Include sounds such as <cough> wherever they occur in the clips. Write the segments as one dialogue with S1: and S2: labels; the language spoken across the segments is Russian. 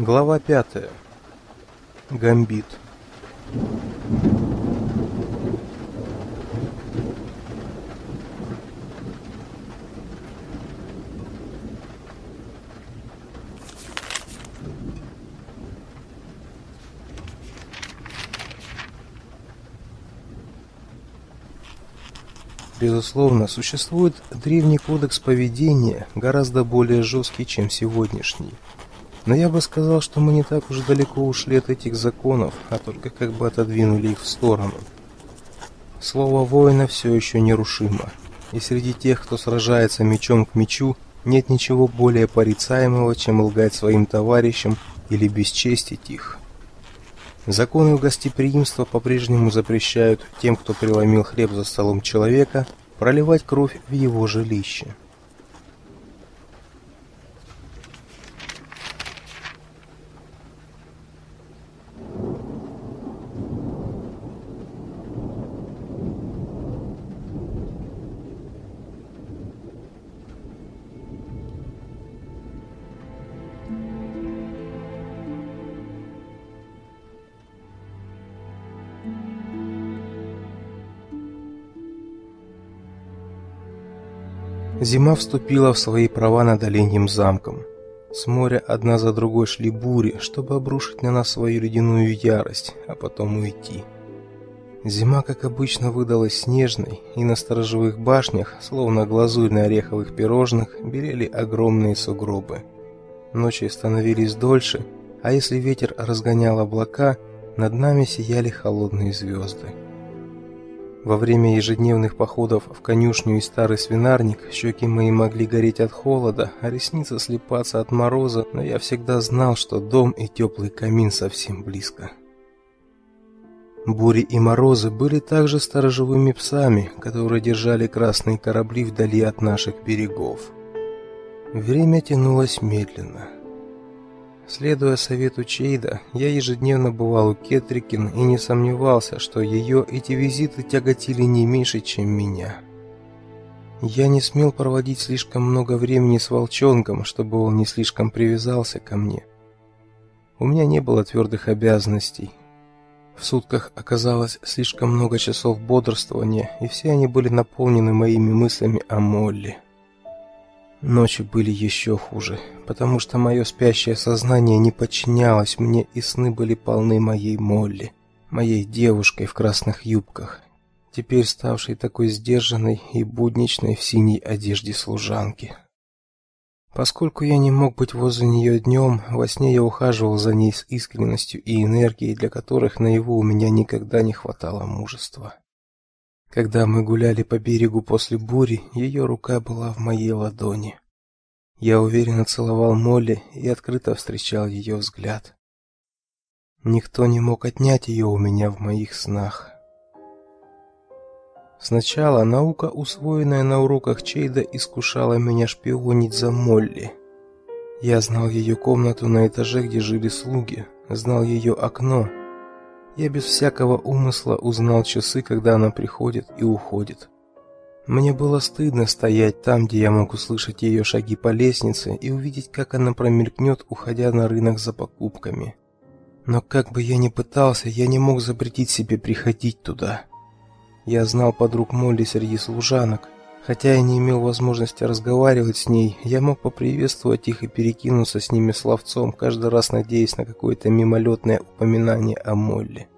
S1: Глава пятая. Гамбит. Безусловно, существует древний кодекс поведения, гораздо более жесткий, чем сегодняшний. Но я бы сказал, что мы не так уж далеко ушли от этих законов, а только как бы отодвинули их в сторону. Слово воина все еще нерушимо, и среди тех, кто сражается мечом к мечу, нет ничего более порицаемого, чем лгать своим товарищам или бесчестить их. Законы гостеприимства по-прежнему запрещают тем, кто преломил хлеб за столом человека, проливать кровь в его жилище. Зима вступила в свои права над Оленьим замком. С моря одна за другой шли бури, чтобы обрушить на нас свою ледяную ярость, а потом уйти. Зима, как обычно, выдалась снежной, и на сторожевых башнях, словно глазурь на ореховых пирожных, белели огромные сугробы. Ночи становились дольше, а если ветер разгонял облака, над нами сияли холодные звезды. Во время ежедневных походов в конюшню и старый свинарник щеки мои могли гореть от холода, а ресницы слепаться от мороза, но я всегда знал, что дом и теплый камин совсем близко. Бури и морозы были также сторожевыми псами, которые держали красные корабли вдали от наших берегов. Время тянулось медленно. Следуя совету Чейда, я ежедневно бывал у Кетрикин и не сомневался, что ее эти визиты тяготили не меньше, чем меня. Я не смел проводить слишком много времени с волчонком, чтобы он не слишком привязался ко мне. У меня не было твердых обязанностей. В сутках оказалось слишком много часов бодрствования, и все они были наполнены моими мыслями о Молли. Ночи были еще хуже, потому что мое спящее сознание не подчинялось мне, и сны были полны моей Молли, моей девушкой в красных юбках, теперь ставшей такой сдержанной и будничной в синей одежде служанки. Поскольку я не мог быть возле нее днем, во сне я ухаживал за ней с искренностью и энергией, для которых наяву у меня никогда не хватало мужества. Когда мы гуляли по берегу после бури, ее рука была в моей ладони. Я уверенно целовал Молли и открыто встречал ее взгляд. Никто не мог отнять ее у меня в моих снах. Сначала наука, усвоенная на уроках Чейда, искушала меня шпионить за Молли. Я знал ее комнату на этаже, где жили слуги, знал ее окно, я без всякого умысла узнал часы, когда она приходит и уходит. Мне было стыдно стоять там, где я мог услышать ее шаги по лестнице и увидеть, как она промелькнет, уходя на рынок за покупками. Но как бы я ни пытался, я не мог запретить себе приходить туда. Я знал подруг Молли среди служанок, хотя я не имел возможности разговаривать с ней, я мог поприветствовать их и перекинуться с ними словцом, каждый раз надеясь на какое-то мимолетное упоминание о Молли.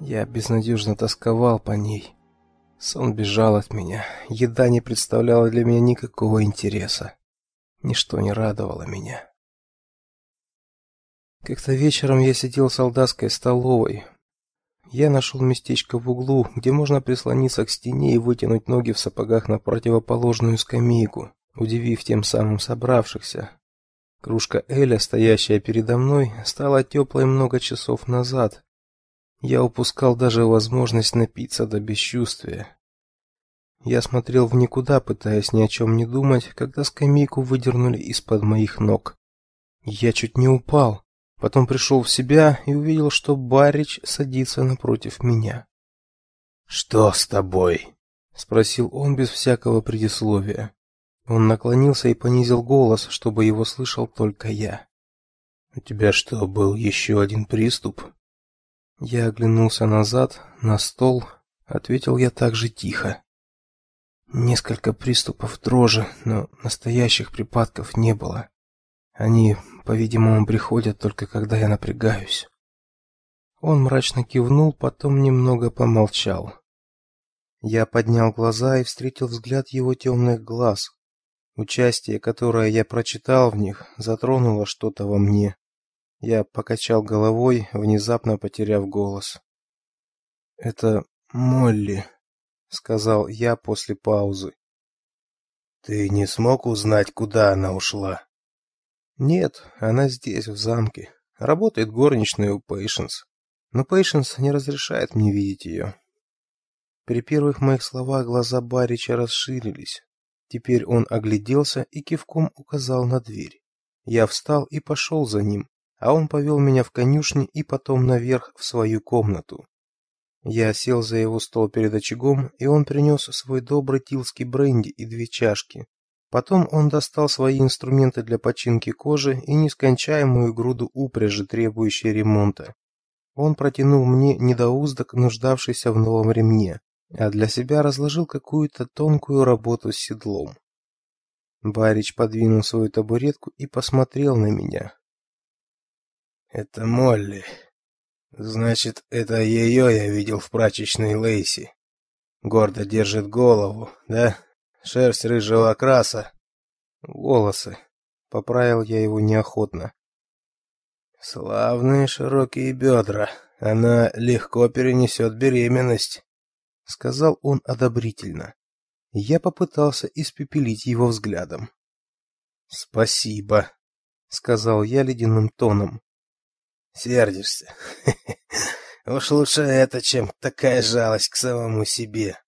S1: Я безнадежно тосковал по ней. Сон бежал от меня. Еда не представляла для меня никакого интереса. Ничто не радовало меня. Как-то вечером я сидел в солдатской столовой. Я нашел местечко в углу, где можно прислониться к стене и вытянуть ноги в сапогах на противоположную скамейку, удивив тем самым собравшихся. Кружка эля, стоящая передо мной, стала теплой много часов назад, я упускал даже возможность напиться до бесчувствия. Я смотрел в никуда, пытаясь ни о чем не думать, когда скамейку выдернули из-под моих ног. Я чуть не упал, потом пришел в себя и увидел, что Барич садится напротив меня.
S2: Что с тобой?
S1: спросил он без всякого предисловия. Он наклонился и понизил голос, чтобы его слышал только я. У тебя что, был еще один приступ? Я оглянулся назад, на стол, ответил я также тихо. Несколько приступов дрожи, но настоящих припадков не было. Они, по-видимому, приходят только когда я напрягаюсь. Он мрачно кивнул, потом немного помолчал. Я поднял глаза и встретил взгляд его темных глаз. Участие, которое я прочитал в них, затронуло что-то во мне. Я покачал головой, внезапно потеряв голос. Это Молли, сказал я после паузы.
S2: Ты не смог узнать, куда она ушла?
S1: Нет, она здесь, в замке. Работает горничной у Пейшенс. Но Пейшенс не разрешает мне видеть ее. При первых моих словах глаза Барича расширились. Теперь он огляделся и кивком указал на дверь. Я встал и пошел за ним, а он повел меня в конюшни и потом наверх в свою комнату. Я сел за его стол перед очагом, и он принес свой добрый тилский бренди и две чашки. Потом он достал свои инструменты для починки кожи и нескончаемую груду упряжи, требующей ремонта. Он протянул мне недоуздок, нуждавшийся в новом ремне, а для себя разложил какую-то тонкую работу с седлом. Барич подвинул свою табуретку и посмотрел на меня.
S2: Это Молли, Значит, это ее я видел в прачечной Лейси. Гордо держит голову, да? Шерсть рыжего окраса.
S1: Волосы. Поправил я его неохотно.
S2: Славные широкие бедра. Она легко перенесет беременность,
S1: сказал он одобрительно. Я попытался испепелить его взглядом.
S2: Спасибо,
S1: сказал я ледяным тоном.
S2: Сердишься? <laughs> Уж лучше это, чем такая жалость к самому себе.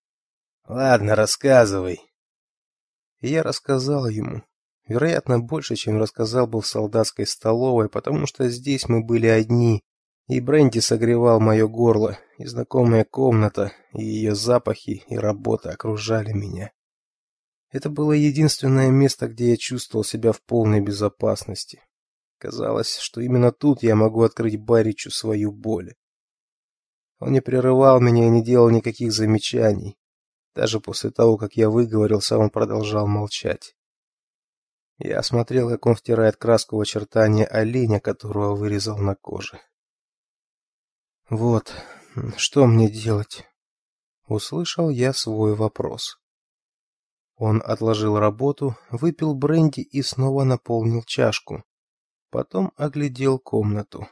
S2: Ладно, рассказывай.
S1: Я рассказал ему, вероятно, больше, чем рассказал бы в солдатской столовой, потому что здесь мы были одни, и бренди согревал мое горло, и знакомая комната, и ее запахи и работа окружали меня. Это было единственное место, где я чувствовал себя в полной безопасности. Казалось, что именно тут я могу открыть Баричу свою боль. Он не прерывал меня и не делал никаких замечаний. Даже после того, как я выговорился, он продолжал молчать. Я смотрел, как он втирает краску в очертания оленя, которого вырезал на коже. Вот, что мне делать? Услышал я свой вопрос. Он отложил работу, выпил бренди и снова наполнил чашку. Потом оглядел комнату.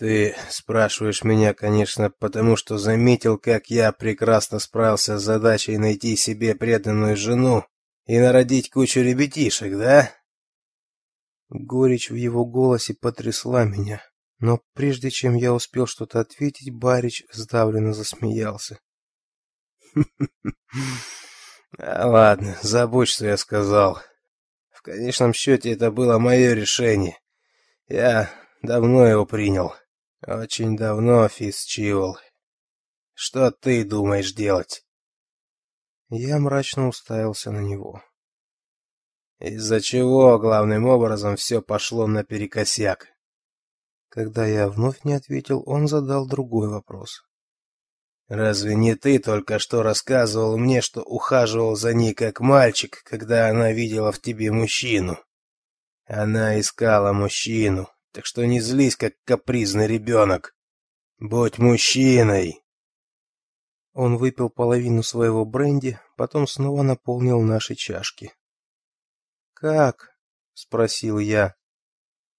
S2: Ты спрашиваешь меня, конечно, потому что заметил, как я прекрасно справился с задачей найти себе преданную жену и народить кучу ребятишек, да?
S1: Горечь в его голосе потрясла меня, но прежде чем я успел что-то ответить, Барич сдавленно засмеялся. <laughs>
S2: А ладно, забудь, что я сказал. В конечном счете это было мое решение. Я давно его принял. Очень давно, Фисчивол. Что ты думаешь делать?
S1: Я мрачно уставился на него.
S2: Из-за чего главным образом все пошло наперекосяк?
S1: Когда я вновь не ответил, он задал другой вопрос.
S2: Разве не ты только что рассказывал мне, что ухаживал за ней как мальчик, когда она видела в тебе мужчину? Она искала мужчину, так что не злись, как капризный ребенок. Будь мужчиной.
S1: Он выпил половину своего бренди, потом снова наполнил наши чашки. Как? спросил я.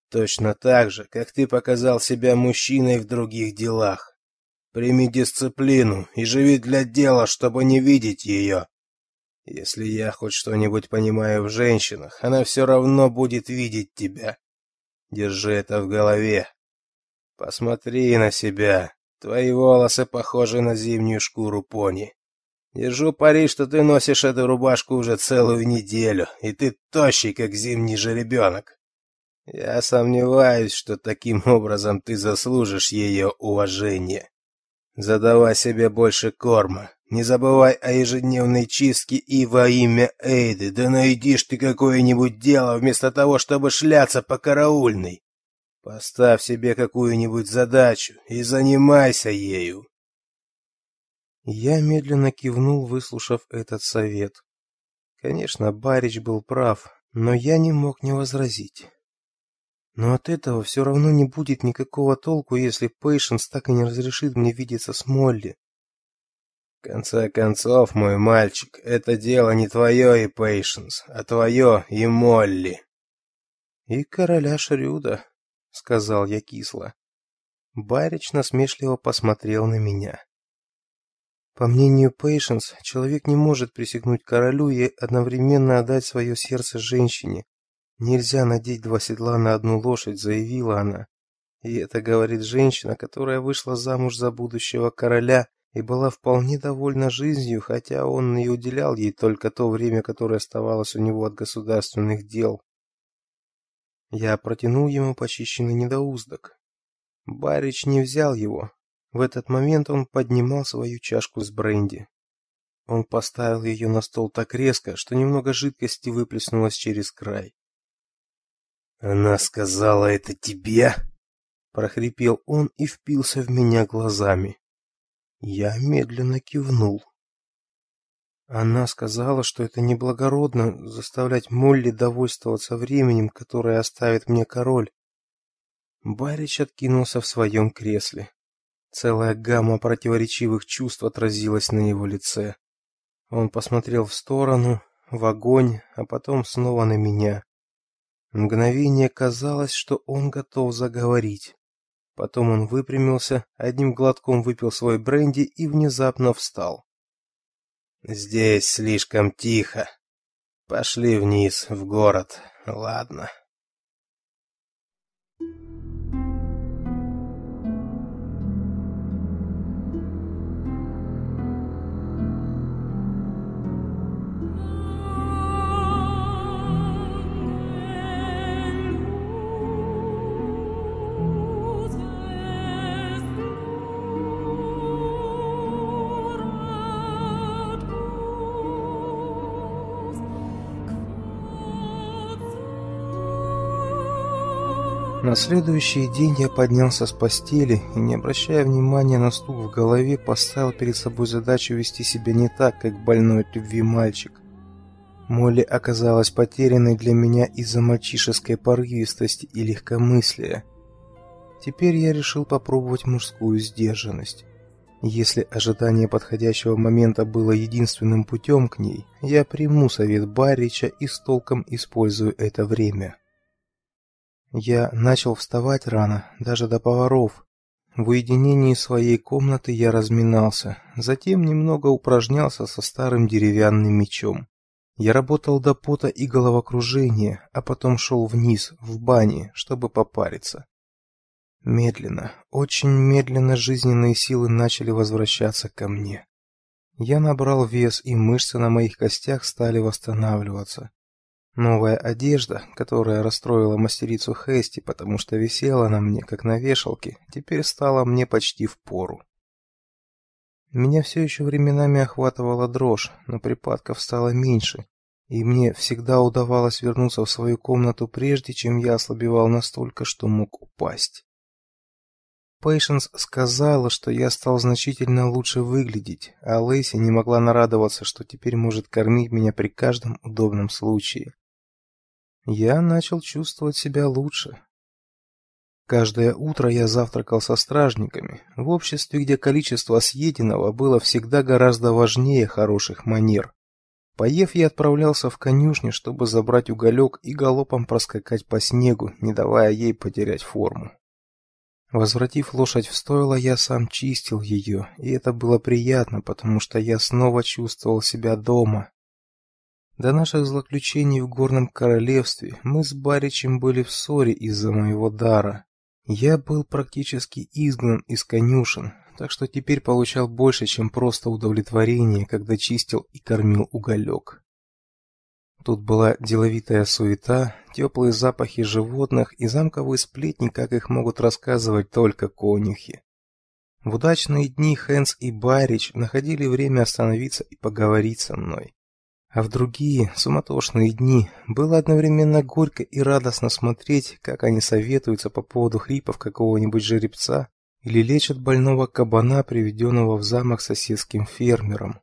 S2: Точно так же, как ты показал себя мужчиной в других делах. Прими дисциплину и живи для дела, чтобы не видеть ее. Если я хоть что-нибудь понимаю в женщинах, она все равно будет видеть тебя. Держи это в голове. Посмотри на себя. Твои волосы похожи на зимнюю шкуру пони. Держу пари, что ты носишь эту рубашку уже целую неделю, и ты тощий, как зимний жеребенок. Я сомневаюсь, что таким образом ты заслужишь ее уважение. Задавай себе больше корма, Не забывай о ежедневной чистке и во имя Эйды, да найдишь ты какое-нибудь дело вместо того, чтобы шляться по караульной. Поставь себе какую-нибудь задачу и занимайся ею.
S1: Я медленно кивнул, выслушав этот совет. Конечно, Барич был прав, но я не мог не возразить. Но от этого все равно не будет никакого толку, если Пейшенс так и не разрешит мне видеться с Молли.
S2: В конце концов, мой мальчик, это дело не твое и Пейшенс, а твое и Молли.
S1: И короля Шрюда, сказал я кисло. Барич насмешливо посмотрел на меня. По мнению Пейшенс, человек не может присягнуть королю и одновременно отдать свое сердце женщине. Нельзя надеть два седла на одну лошадь, заявила она. И это говорит женщина, которая вышла замуж за будущего короля и была вполне довольна жизнью, хотя он и уделял ей только то время, которое оставалось у него от государственных дел. Я протянул ему почищенный недоуздок. Барич не взял его. В этот момент он поднимал свою чашку с бренди. Он поставил ее на стол так резко, что немного жидкости выплеснулось через край.
S2: Она сказала это тебе?
S1: прохрипел он и впился в меня глазами. Я медленно кивнул. Она сказала, что это неблагородно заставлять Молли довольствоваться временем, которое оставит мне король. Барич откинулся в своем кресле. Целая гамма противоречивых чувств отразилась на его лице. Он посмотрел в сторону, в огонь, а потом снова на меня. Мгновение казалось, что он готов заговорить. Потом он выпрямился, одним глотком выпил свой бренди и внезапно встал.
S2: Здесь слишком тихо. Пошли вниз в город. Ладно.
S1: На следующий день я поднялся с постели и, не обращая внимания на стук в голове, поставил перед собой задачу вести себя не так, как больной от любви мальчик. Молли оказалась потерянной для меня из-за мальчишеской порывистости и легкомыслия. Теперь я решил попробовать мужскую сдержанность. Если ожидание подходящего момента было единственным путем к ней, я приму совет Барича и с толком использую это время. Я начал вставать рано, даже до поваров. В уединении своей комнаты я разминался, затем немного упражнялся со старым деревянным мечом. Я работал до пота и головокружения, а потом шел вниз, в бане, чтобы попариться. Медленно, очень медленно жизненные силы начали возвращаться ко мне. Я набрал вес, и мышцы на моих костях стали восстанавливаться. Новая одежда, которая расстроила мастерицу Хести, потому что висела на мне как на вешалке, теперь стала мне почти в пору. Меня все еще временами охватывала дрожь, но припадков стало меньше, и мне всегда удавалось вернуться в свою комнату прежде, чем я ослабевал настолько, что мог упасть. Пейшенс сказала, что я стал значительно лучше выглядеть, а Лейси не могла нарадоваться, что теперь может кормить меня при каждом удобном случае я начал чувствовать себя лучше. Каждое утро я завтракал со стражниками, в обществе, где количество съеденного было всегда гораздо важнее хороших манер. Поев, я отправлялся в конюшню, чтобы забрать уголек и галопом проскакать по снегу, не давая ей потерять форму. Возвратив лошадь в стойло, я сам чистил ее, и это было приятно, потому что я снова чувствовал себя дома, до наших злоключений в горном королевстве мы с Баричем были в ссоре из-за моего дара. Я был практически изгнан из конюшен, так что теперь получал больше, чем просто удовлетворение, когда чистил и кормил уголек. Тут была деловитая суета, теплые запахи животных и замковые сплетни, как их могут рассказывать только конюхи. В удачные дни Хэнс и Барич находили время остановиться и поговорить со мной. А в другие суматошные дни было одновременно горько и радостно смотреть, как они советуются по поводу хрипов какого-нибудь жеребца или лечат больного кабана, приведенного в замок соседским фермером.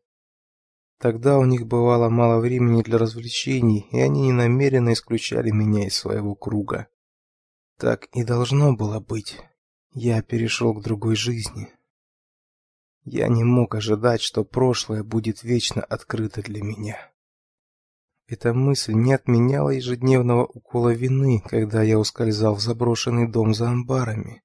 S1: Тогда у них бывало мало времени для развлечений, и они ненамеренно исключали меня из своего круга. Так и должно было быть. Я перешел к другой жизни. Я не мог ожидать, что прошлое будет вечно открыто для меня. Эта мысль не отменяла ежедневного укола вины, когда я ускользал в заброшенный дом за амбарами.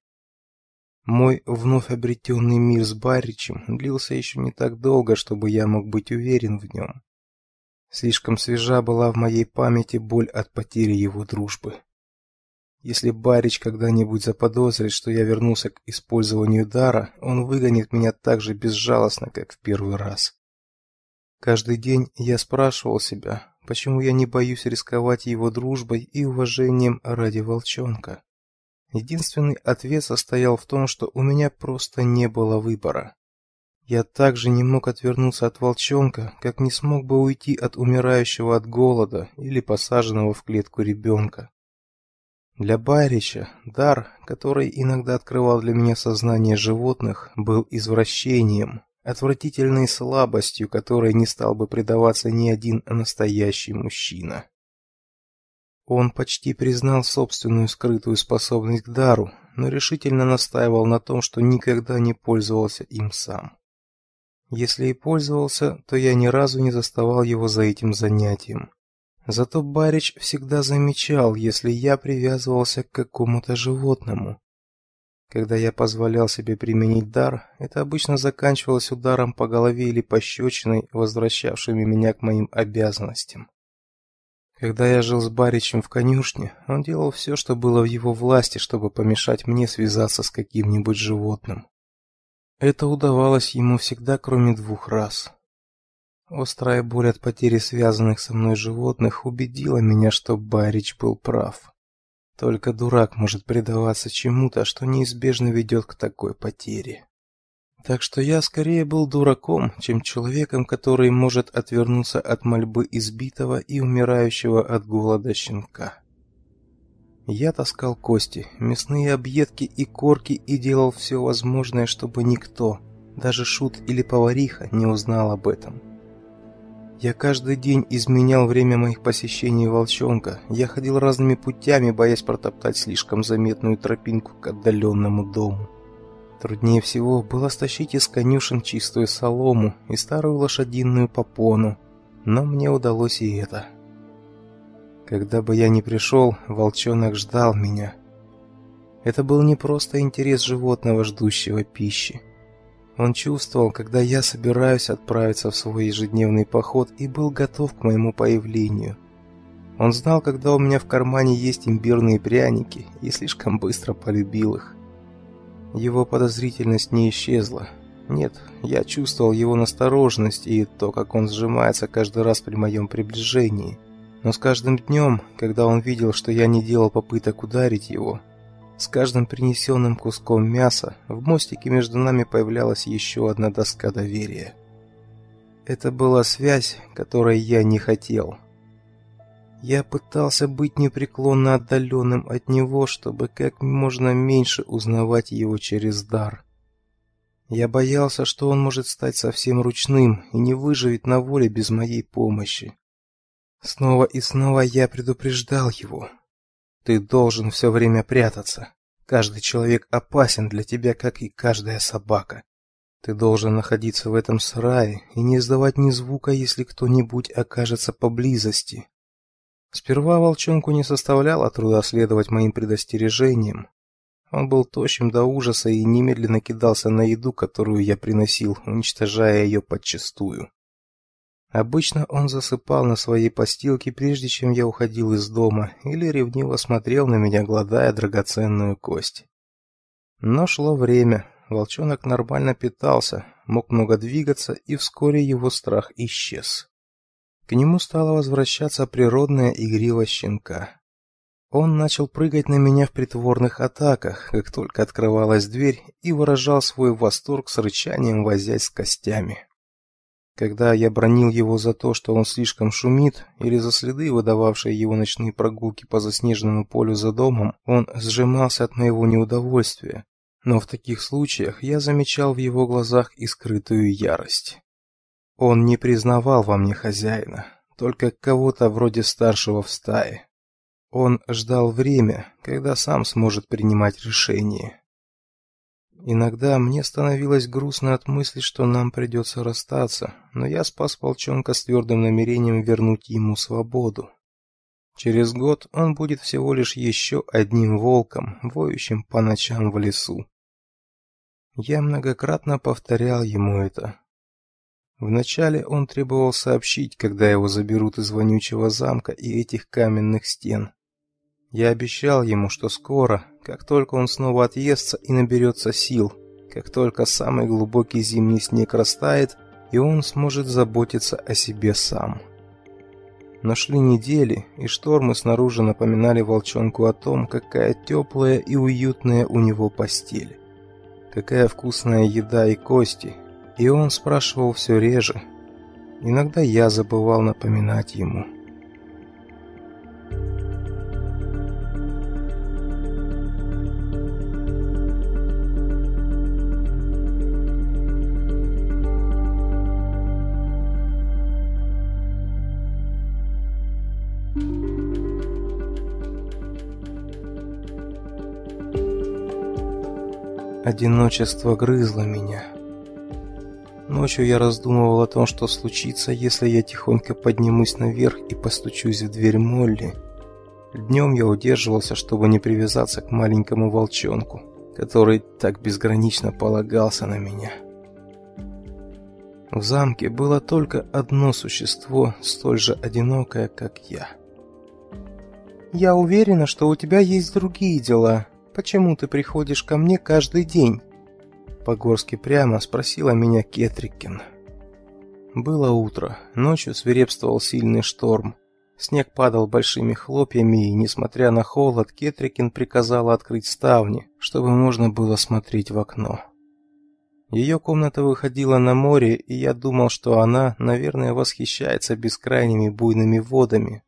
S1: Мой вновь обретенный мир с Баричем длился еще не так долго, чтобы я мог быть уверен в нем. Слишком свежа была в моей памяти боль от потери его дружбы. Если Барич когда-нибудь заподозрит, что я вернулся к использованию дара, он выгонит меня так же безжалостно, как в первый раз. Каждый день я спрашивал себя, почему я не боюсь рисковать его дружбой и уважением ради волчонка. Единственный ответ состоял в том, что у меня просто не было выбора. Я также не мог отвернуться от волчонка, как не смог бы уйти от умирающего от голода или посаженного в клетку ребенка. Для Байрича дар, который иногда открывал для меня сознание животных, был извращением, отвратительной слабостью, которой не стал бы предаваться ни один настоящий мужчина. Он почти признал собственную скрытую способность к дару, но решительно настаивал на том, что никогда не пользовался им сам. Если и пользовался, то я ни разу не заставал его за этим занятием. Зато Барич всегда замечал, если я привязывался к какому-то животному. Когда я позволял себе применить дар, это обычно заканчивалось ударом по голове или пощечиной, возвращавшими меня к моим обязанностям. Когда я жил с Баричем в конюшне, он делал все, что было в его власти, чтобы помешать мне связаться с каким-нибудь животным. Это удавалось ему всегда, кроме двух раз. Острая боль от потери связанных со мной животных убедила меня, что Барич был прав. Только дурак может предаваться чему-то, что неизбежно ведет к такой потере. Так что я скорее был дураком, чем человеком, который может отвернуться от мольбы избитого и умирающего от голода щенка. Я таскал кости, мясные объедки и корки и делал все возможное, чтобы никто, даже шут или повариха, не узнал об этом. Я каждый день изменял время моих посещений волчонка. Я ходил разными путями, боясь протоптать слишком заметную тропинку к отдаленному дому. Труднее всего было стащить из конюшен чистую солому и старую лошадиную попону, но мне удалось и это. Когда бы я ни пришел, волчонок ждал меня. Это был не просто интерес животного, ждущего пищи. Он чувствовал, когда я собираюсь отправиться в свой ежедневный поход и был готов к моему появлению. Он знал, когда у меня в кармане есть имбирные пряники, и слишком быстро полюбил их. Его подозрительность не исчезла. Нет, я чувствовал его настороженность и то, как он сжимается каждый раз при моем приближении. Но с каждым днем, когда он видел, что я не делал попыток ударить его, с каждым принесенным куском мяса в мостике между нами появлялась еще одна доска доверия. Это была связь, которой я не хотел. Я пытался быть непреклонно отдаленным от него, чтобы как можно меньше узнавать его через дар. Я боялся, что он может стать совсем ручным и не выживет на воле без моей помощи. Снова и снова я предупреждал его. Ты должен все время прятаться. Каждый человек опасен для тебя, как и каждая собака. Ты должен находиться в этом сарае и не издавать ни звука, если кто-нибудь окажется поблизости. Сперва волчонку не составляло труда следовать моим предостережениям. Он был тощим до ужаса и немедленно кидался на еду, которую я приносил, уничтожая ее подчистую. Обычно он засыпал на своей постилке, прежде чем я уходил из дома, или ревниво смотрел на меня, гладая драгоценную кость. Но шло время, волчонок нормально питался, мог много двигаться, и вскоре его страх исчез. К нему стала возвращаться природная игривость щенка. Он начал прыгать на меня в притворных атаках, как только открывалась дверь, и выражал свой восторг с рычанием, возясь с костями. Когда я бронил его за то, что он слишком шумит, или за следы, выдававшие его ночные прогулки по заснеженному полю за домом, он сжимался от моего неудовольствия. Но в таких случаях я замечал в его глазах и скрытую ярость. Он не признавал во мне хозяина, только кого-то вроде старшего в стае. Он ждал время, когда сам сможет принимать решения. Иногда мне становилось грустно от мысли, что нам придется расстаться, но я спас волчонка с твердым намерением вернуть ему свободу. Через год он будет всего лишь еще одним волком, воющим по ночам в лесу. Я многократно повторял ему это. Вначале он требовал сообщить, когда его заберут из вонючего замка и этих каменных стен. Я обещал ему, что скоро, как только он снова отъестся и наберется сил, как только самый глубокий зимний снег растает, и он сможет заботиться о себе сам. Но шли недели, и штормы снаружи напоминали волчонку о том, какая теплая и уютная у него постель. Какая вкусная еда и кости. И он спрашивал все реже. Иногда я забывал напоминать ему. Одиночество грызло меня. Ночью я раздумывал о том, что случится, если я тихонько поднимусь наверх и постучусь в дверь Молли. Днем я удерживался, чтобы не привязаться к маленькому волчонку, который так безгранично полагался на меня. В замке было только одно существо, столь же одинокое, как я. «Я уверена, что у тебя есть другие дела», Почему ты приходишь ко мне каждый день?» Погорски прямо спросила меня Кетрикин. Было утро, ночью свирепствовал сильный шторм. Снег падал большими хлопьями, и, несмотря на холод, Кетрикин приказала открыть ставни, чтобы можно было смотреть в окно. Ее комната выходила на море, и я думал, что она, наверное, восхищается бескрайними буйными водами.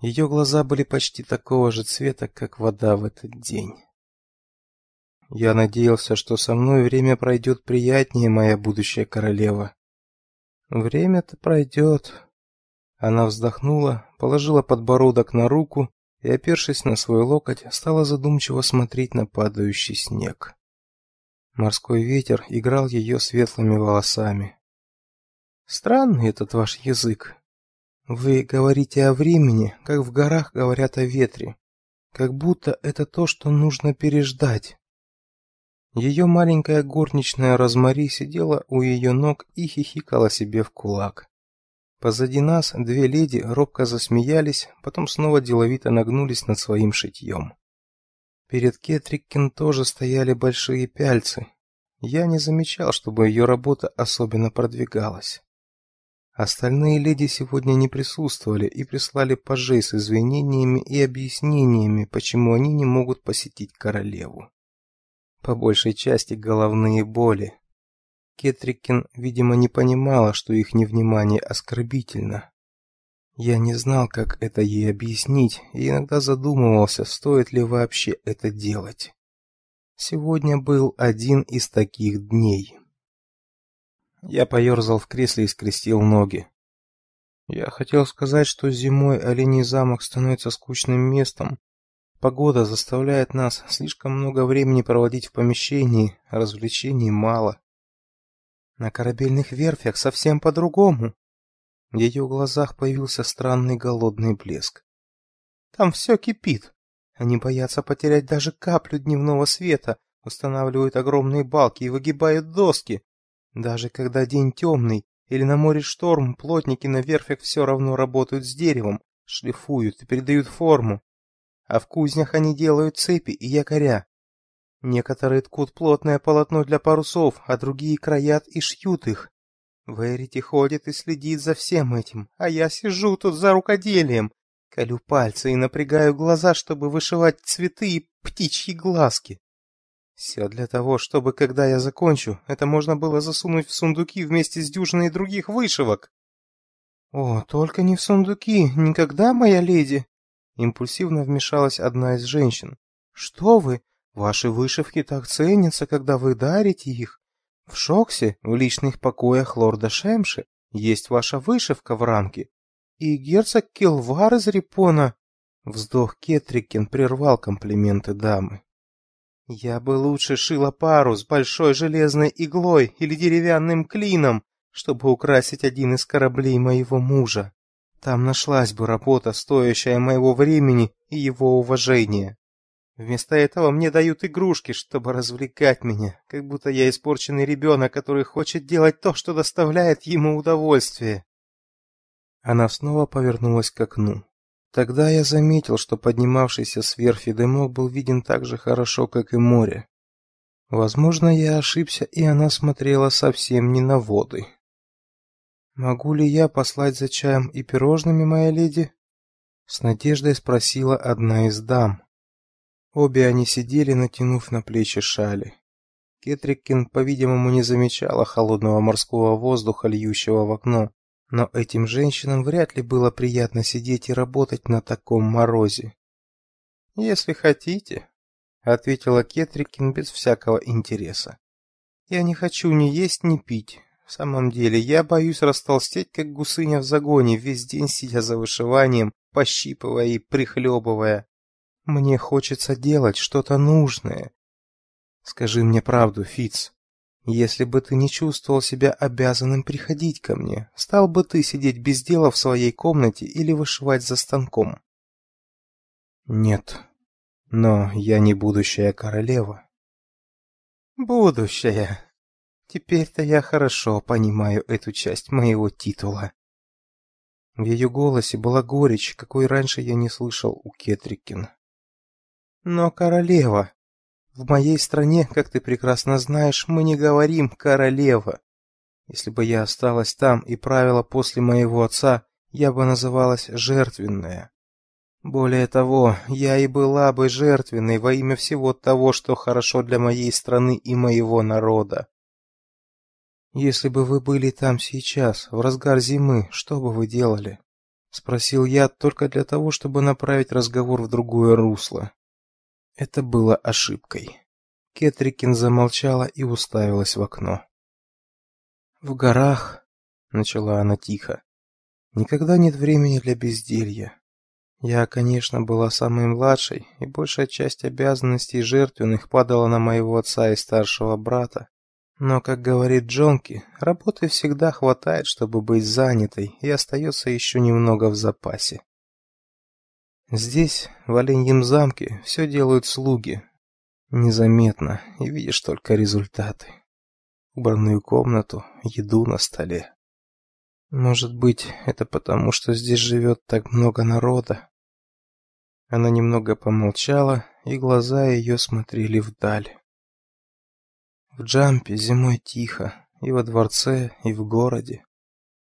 S1: Ее глаза были почти такого же цвета, как вода в этот день. Я надеялся, что со мной время пройдет приятнее, моя будущая королева. Время-то пройдет. Она вздохнула, положила подбородок на руку и, опершись на свой локоть, стала задумчиво смотреть на падающий снег. Морской ветер играл ее светлыми волосами. Странный этот ваш язык. Вы говорите о времени, как в горах говорят о ветре, как будто это то, что нужно переждать. Ее маленькая горничная Розмари сидела у ее ног и хихикала себе в кулак. Позади нас две леди робко засмеялись, потом снова деловито нагнулись над своим шитьем. Перед Кетриккин тоже стояли большие пяльцы. Я не замечал, чтобы ее работа особенно продвигалась. Остальные леди сегодня не присутствовали и прислали пажей с извинениями и объяснениями, почему они не могут посетить королеву по большей части головные боли. Кетрикин, видимо, не понимала, что их невнимание оскорбительно. Я не знал, как это ей объяснить, и иногда задумывался, стоит ли вообще это делать. Сегодня был один из таких дней. Я поерзал в кресле и скрестил ноги. Я хотел сказать, что зимой Оленей замок становится скучным местом, Погода заставляет нас слишком много времени проводить в помещении, развлечений мало. На корабельных верфях совсем по-другому. В ее глазах появился странный голодный блеск. Там все кипит. Они боятся потерять даже каплю дневного света, устанавливают огромные балки и выгибают доски. Даже когда день темный или на море шторм, плотники на верфях все равно работают с деревом, шлифуют и передают форму а в кузнях они делают цепи и якоря. Некоторые ткут плотное полотно для парусов, а другие краят и шьют их. Верити ходит и следит за всем этим, а я сижу тут за рукоделием. Колю пальцы и напрягаю глаза, чтобы вышивать цветы и птичьи глазки. Все для того, чтобы, когда я закончу, это можно было засунуть в сундуки вместе с дюжиной других вышивок. О, только не в сундуки, никогда, моя леди, импульсивно вмешалась одна из женщин. Что вы? Ваши вышивки так ценятся, когда вы дарите их. В Шоксе, в личных покоях лорда Шемши, есть ваша вышивка в рамке. И герцог Килвар из Репона. Вздох Кетрикин прервал комплименты дамы. Я бы лучше шила пару с большой железной иглой или деревянным клином, чтобы украсить один из кораблей моего мужа. Там нашлась бы работа, стоящая моего времени и его уважения. Вместо этого мне дают игрушки, чтобы развлекать меня, как будто я испорченный ребенок, который хочет делать то, что доставляет ему удовольствие. Она снова повернулась к окну. Тогда я заметил, что поднимавшийся с верфи дымок был виден так же хорошо, как и море. Возможно, я ошибся, и она смотрела совсем не на воды. Могу ли я послать за чаем и пирожными, моя леди? С надеждой спросила одна из дам. Обе они сидели, натянув на плечи шали. Кетрикин, по-видимому, не замечала холодного морского воздуха, льющего в окно, но этим женщинам вряд ли было приятно сидеть и работать на таком морозе. Если хотите, ответила Кетрикин без всякого интереса. Я не хочу ни есть, ни пить. В самом деле, я боюсь растолстеть, как гусыня в загоне, весь день сидя за вышиванием, пощипывая и прихлебывая. Мне хочется делать что-то нужное. Скажи мне правду, Фиц. Если бы ты не чувствовал себя обязанным приходить ко мне, стал бы ты сидеть без дела в своей комнате или вышивать за станком? Нет. Но я не будущая королева. Будущая. Теперь-то я хорошо понимаю эту часть моего титула. В ее голосе была горечь, какой раньше я не слышал у Кетрикин. Но королева, в моей стране, как ты прекрасно знаешь, мы не говорим королева. Если бы я осталась там и правила после моего отца, я бы называлась жертвенная. Более того, я и была бы жертвенной во имя всего того, что хорошо для моей страны и моего народа. Если бы вы были там сейчас, в разгар зимы, что бы вы делали? спросил я только для того, чтобы направить разговор в другое русло. Это было ошибкой. Кетрикин замолчала и уставилась в окно. В горах, начала она тихо. Никогда нет времени для безделья. Я, конечно, была самой младшей, и большая часть обязанностей жертвенных падала на моего отца и старшего брата. Но, как говорит Джонки, работы всегда хватает, чтобы быть занятой, и остается еще немного в запасе. Здесь, в Оленьем замке, все делают слуги. Незаметно, и видишь только результаты. Убранную комнату, еду на столе. Может быть, это потому, что здесь живет так много народа. Она немного помолчала, и глаза ее смотрели вдаль. В Джампе зимой тихо, и во дворце, и в городе.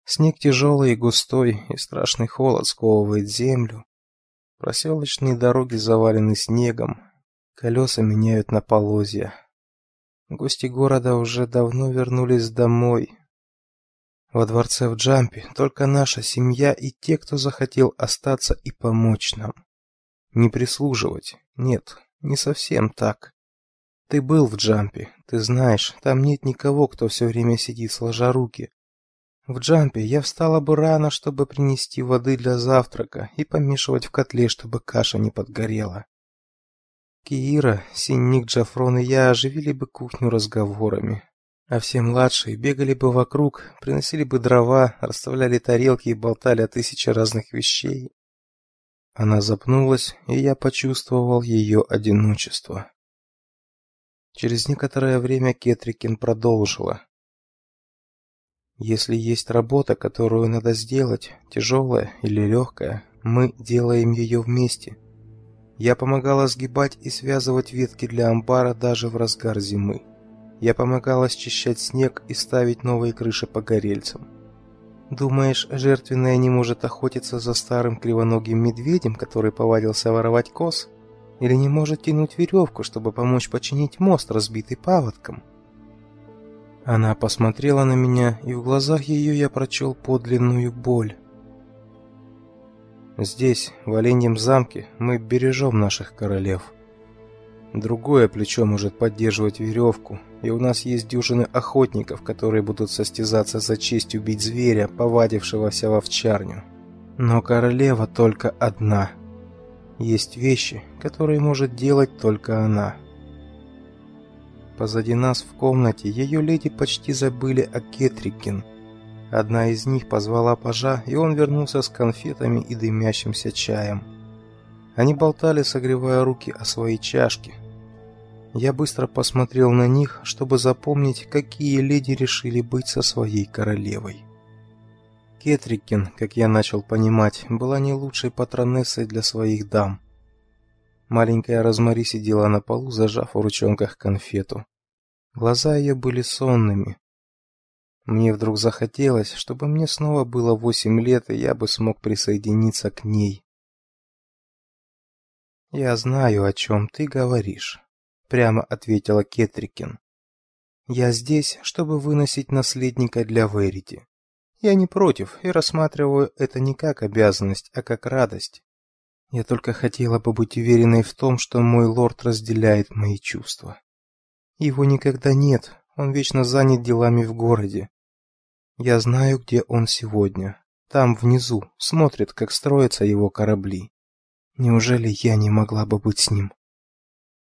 S1: Снег тяжелый и густой, и страшный холод сковывает землю. Проселочные дороги завалены снегом, колеса меняют на полозья. Гости города уже давно вернулись домой. Во дворце в Джампе только наша семья и те, кто захотел остаться и помочь нам. Не прислуживать. Нет, не совсем так. Ты был в Джампе, ты знаешь, там нет никого, кто все время сидит сложа руки. В Джампе я встала бы рано, чтобы принести воды для завтрака и помешивать в котле, чтобы каша не подгорела. Киира, Синник, Джафрон и я оживили бы кухню разговорами. А все младшие бегали бы вокруг, приносили бы дрова, расставляли тарелки и болтали о тысяче разных вещей. Она запнулась, и я почувствовал ее одиночество. Через некоторое время Кетрикин продолжила. Если есть работа, которую надо сделать, тяжелая или легкая, мы делаем ее вместе. Я помогала сгибать и связывать ветки для амбара даже в разгар зимы. Я помогала счищать снег и ставить новые крыши по горельцам. Думаешь, жертвенная не может охотиться за старым кривоногим медведем, который повадился воровать коз? Или не может тянуть веревку, чтобы помочь починить мост, разбитый паводком? Она посмотрела на меня, и в глазах ее я прочел подлинную боль. Здесь, в Оленьем замке, мы бережем наших королев. Другое плечо может поддерживать веревку, и у нас есть дюжины охотников, которые будут состязаться за честь убить зверя, повадившегося в овчарню. Но королева только одна. Есть вещи, которые может делать только она. Позади нас в комнате ее леди почти забыли о Кетрикен. Одна из них позвала пажа, и он вернулся с конфетами и дымящимся чаем. Они болтали, согревая руки о свои чашки, я быстро посмотрел на них, чтобы запомнить, какие леди решили быть со своей королевой. Кетрикин, как я начал понимать, была не лучшей патронессой для своих дам. Маленькая Розмари сидела на полу, зажав в ручонках конфету. Глаза ее были сонными. Мне вдруг захотелось, чтобы мне снова было восемь лет, и я бы смог присоединиться к ней. Я знаю, о чем ты говоришь прямо ответила Кетрикин. Я здесь, чтобы выносить наследника для Верити. Я не против и рассматриваю это не как обязанность, а как радость. Я только хотела бы быть уверенной в том, что мой лорд разделяет мои чувства. Его никогда нет, он вечно занят делами в городе. Я знаю, где он сегодня. Там внизу, смотрит, как строятся его корабли. Неужели я не могла бы быть с ним?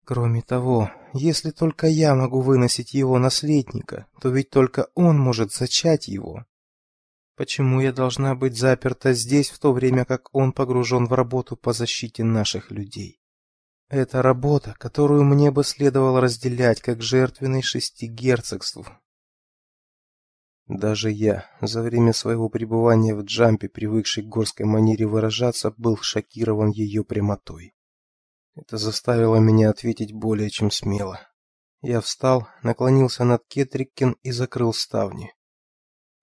S1: Кроме того, если только я могу выносить его наследника, то ведь только он может зачать его. Почему я должна быть заперта здесь, в то время как он погружен в работу по защите наших людей? Это работа, которую мне бы следовало разделять как жертвенной шести герцогств. Даже я, за время своего пребывания в Джампе, привыкший к горской манере выражаться, был шокирован ее прямотой. Это заставило меня ответить более чем смело. Я встал, наклонился над Кетрикин и закрыл ставни.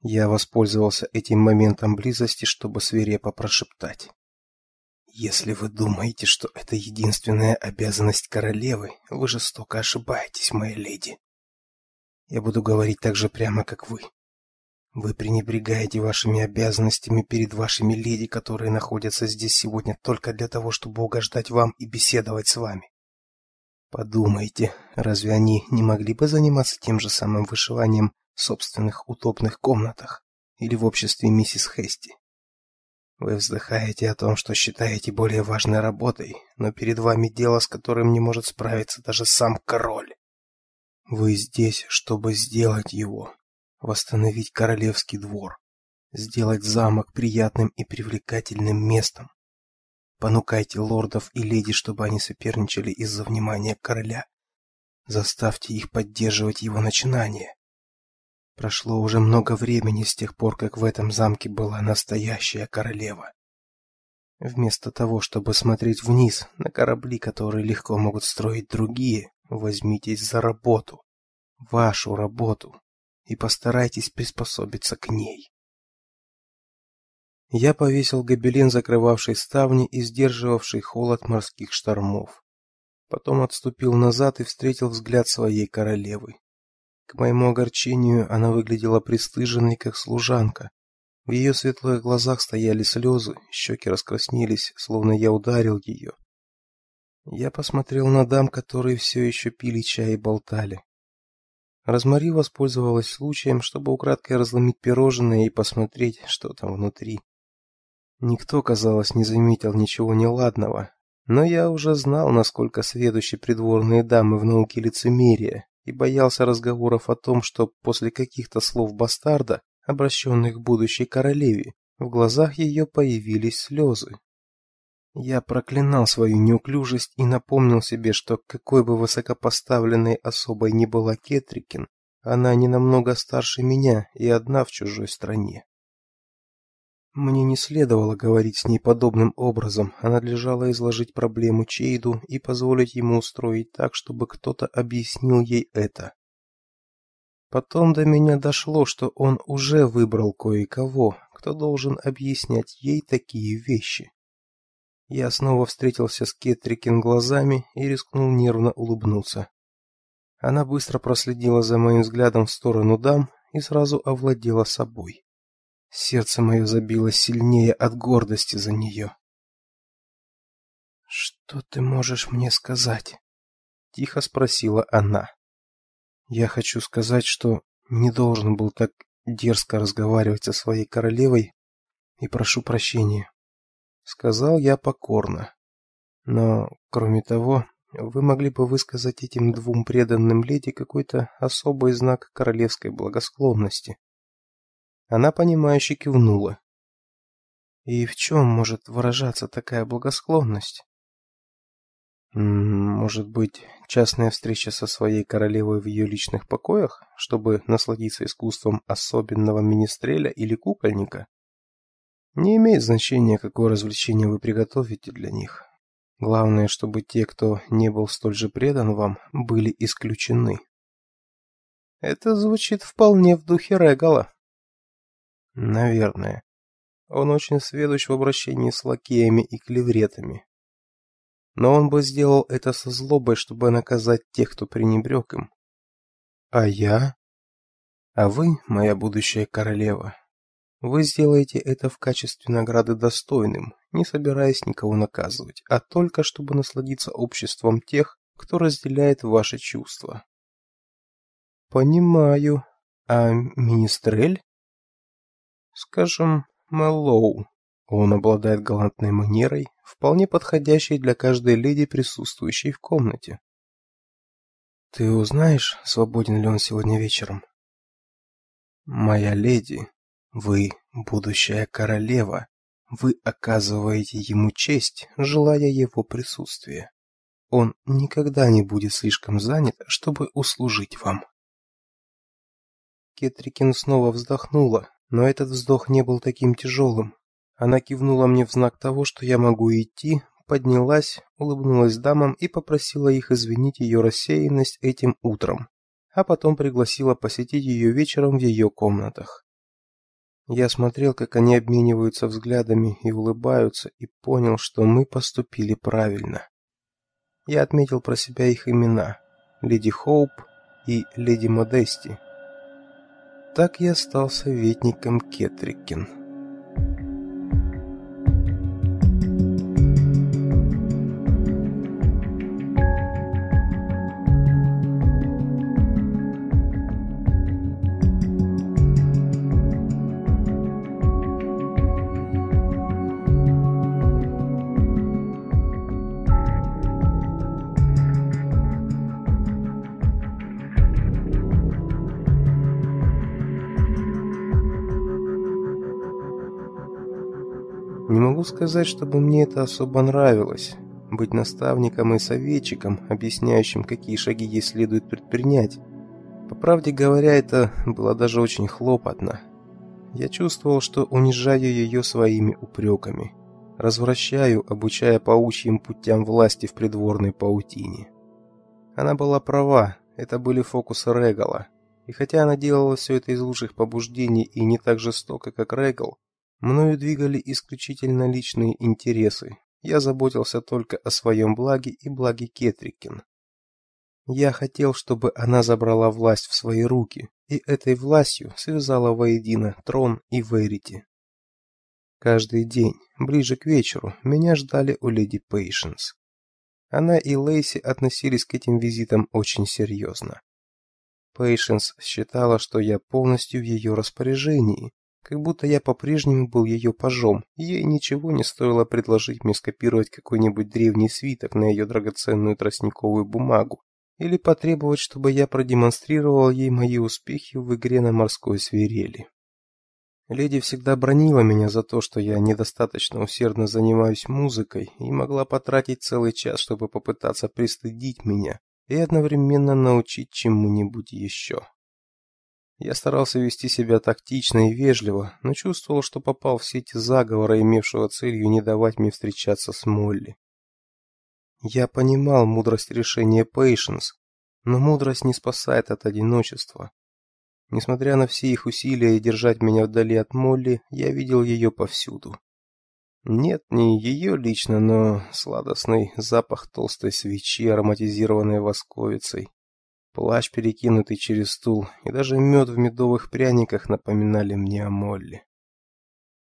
S1: Я воспользовался этим моментом близости, чтобы свирепо прошептать: "Если вы думаете, что это единственная обязанность королевы, вы жестоко ошибаетесь, моя леди. Я буду говорить так же прямо, как вы. Вы пренебрегаете вашими обязанностями перед вашими леди, которые находятся здесь сегодня только для того, чтобы угождать вам и беседовать с вами. Подумайте, разве они не могли бы заниматься тем же самым вышиванием собственных утопных комнатах или в обществе миссис Хести? Вы вздыхаете о том, что считаете более важной работой, но перед вами дело, с которым не может справиться даже сам король. Вы здесь, чтобы сделать его, восстановить королевский двор, сделать замок приятным и привлекательным местом. Понукайте лордов и леди, чтобы они соперничали из-за внимания короля. Заставьте их поддерживать его начинания. Прошло уже много времени с тех пор, как в этом замке была настоящая королева. Вместо того, чтобы смотреть вниз на корабли, которые легко могут строить другие, возьмитесь за работу. Вашу работу и постарайтесь приспособиться к ней. Я повесил гобелен, закрывавший ставни и сдерживавший холод морских штормов. Потом отступил назад и встретил взгляд своей королевы. К моему огорчению, она выглядела пристыженной, как служанка. В ее светлых глазах стояли слезы, щеки раскраснелись, словно я ударил ее. Я посмотрел на дам, которые все еще пили чай и болтали. Розмари воспользовалась случаем, чтобы украдкой разломить пирожное и посмотреть, что там внутри. Никто, казалось, не заметил ничего неладного, но я уже знал, насколько сведущи придворные дамы в науке лицемерия, и боялся разговоров о том, что после каких-то слов бастарда, обращенных к будущей королеве, в глазах ее появились слезы. Я проклинал свою неуклюжесть и напомнил себе, что какой бы высокопоставленной особой ни была Кетрикин, она не намного старше меня и одна в чужой стране. Мне не следовало говорить с ней подобным образом, а надлежало изложить проблему Чейду и позволить ему устроить так, чтобы кто-то объяснил ей это. Потом до меня дошло, что он уже выбрал кое-кого, кто должен объяснять ей такие вещи. Я снова встретился с Кетрикин глазами и рискнул нервно улыбнуться. Она быстро проследила за моим взглядом в сторону дам и сразу овладела собой. Сердце мое забилось сильнее от гордости за нее. «Что ты можешь мне сказать?» — тихо спросила она. «Я хочу сказать, что не должен был так дерзко разговаривать со своей королевой и прошу прощения», — сказал я покорно. «Но, кроме того, вы могли бы высказать этим двум преданным леди какой-то особый знак королевской благосклонности». Она понимающе кивнула. «И в чем может выражаться такая благосклонность?» Может быть, частная встреча со своей королевой в ее личных покоях, чтобы насладиться искусством особенного министреля или кукольника? Не имеет значения, какое развлечение вы приготовите для них. Главное, чтобы те, кто не был столь же предан вам, были исключены. Это звучит вполне в духе Регала. Наверное. Он очень сведущ в обращении с лакеями и клевретами но он бы сделал это со злобой, чтобы наказать тех, кто пренебрег им. А я? А вы, моя будущая королева, вы сделаете это в качестве награды достойным, не собираясь никого наказывать, а только чтобы насладиться обществом тех, кто разделяет ваши чувства. Понимаю. А министрель? Скажем, Мэллоу. Он обладает галантной манерой, вполне подходящей для каждой леди, присутствующей в комнате. Ты узнаешь, свободен ли он сегодня вечером? Моя леди, вы будущая королева. Вы оказываете ему честь, желая его присутствия. Он никогда не будет слишком занят, чтобы услужить вам. Кетрикин снова вздохнула, но этот вздох не был таким тяжелым, она кивнула мне в знак того, что я могу идти, поднялась, улыбнулась дамам и попросила их извинить ее рассеянность этим утром, а потом пригласила посетить ее вечером в ее комнатах. Я смотрел, как они обмениваются взглядами и улыбаются, и понял, что мы поступили правильно. Я отметил про себя их имена: леди Хоуп и леди Модести. Так я стал советником Кетрикин. Сказать, чтобы мне это особо нравилось. Быть наставником и советчиком, объясняющим, какие шаги ей следует предпринять. По правде говоря, это было даже очень хлопотно. Я чувствовал, что унижаю ее своими упреками. Развращаю, обучая паучьим путям власти в придворной паутине. Она была права, это были фокусы Регала. И хотя она делала все это из лучших побуждений и не так жестоко, как Регал, Мною двигали исключительно личные интересы. Я заботился только о своем благе и благе Кетрикин. Я хотел, чтобы она забрала власть в свои руки, и этой властью связала воедино трон и Верити. Каждый день, ближе к вечеру, меня ждали у леди Пейшенс. Она и Лейси относились к этим визитам очень серьезно. Пейшенс считала, что я полностью в ее распоряжении, как будто я по-прежнему был ее пажом, и ей ничего не стоило предложить мне скопировать какой-нибудь древний свиток на ее драгоценную тростниковую бумагу, или потребовать, чтобы я продемонстрировал ей мои успехи в игре на морской свирели. Леди всегда бронила меня за то, что я недостаточно усердно занимаюсь музыкой и могла потратить целый час, чтобы попытаться пристыдить меня и одновременно научить чему-нибудь еще. Я старался вести себя тактично и вежливо, но чувствовал, что попал в сети заговора, имевшего целью не давать мне встречаться с Молли. Я понимал мудрость решения Пейшенс, но мудрость не спасает от одиночества. Несмотря на все их усилия держать меня вдали от Молли, я видел ее повсюду. Нет, не ее лично, но сладостный запах толстой свечи, ароматизированной восковицей, плащ, перекинутый через стул, и даже мед в медовых пряниках напоминали мне о Молли.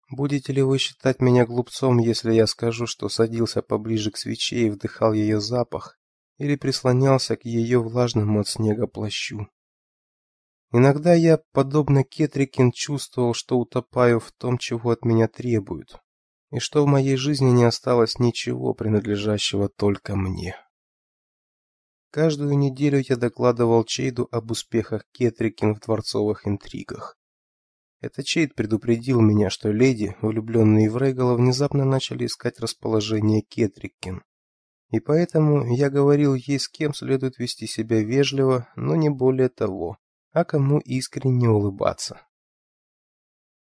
S1: Будете ли вы считать меня глупцом, если я скажу, что садился поближе к свече и вдыхал ее запах, или прислонялся к ее влажному от снега плащу? Иногда я, подобно Кетрикин, чувствовал, что утопаю в том, чего от меня требуют, и что в моей жизни не осталось ничего, принадлежащего только мне. Каждую неделю я докладывал Чейду об успехах Кетрикин в дворцовых интригах. Это Чейд предупредил меня, что леди, влюбленные в Регала, внезапно начали искать расположение Кетрикин. И поэтому я говорил ей, с кем следует вести себя вежливо, но не более того, а кому искренне улыбаться.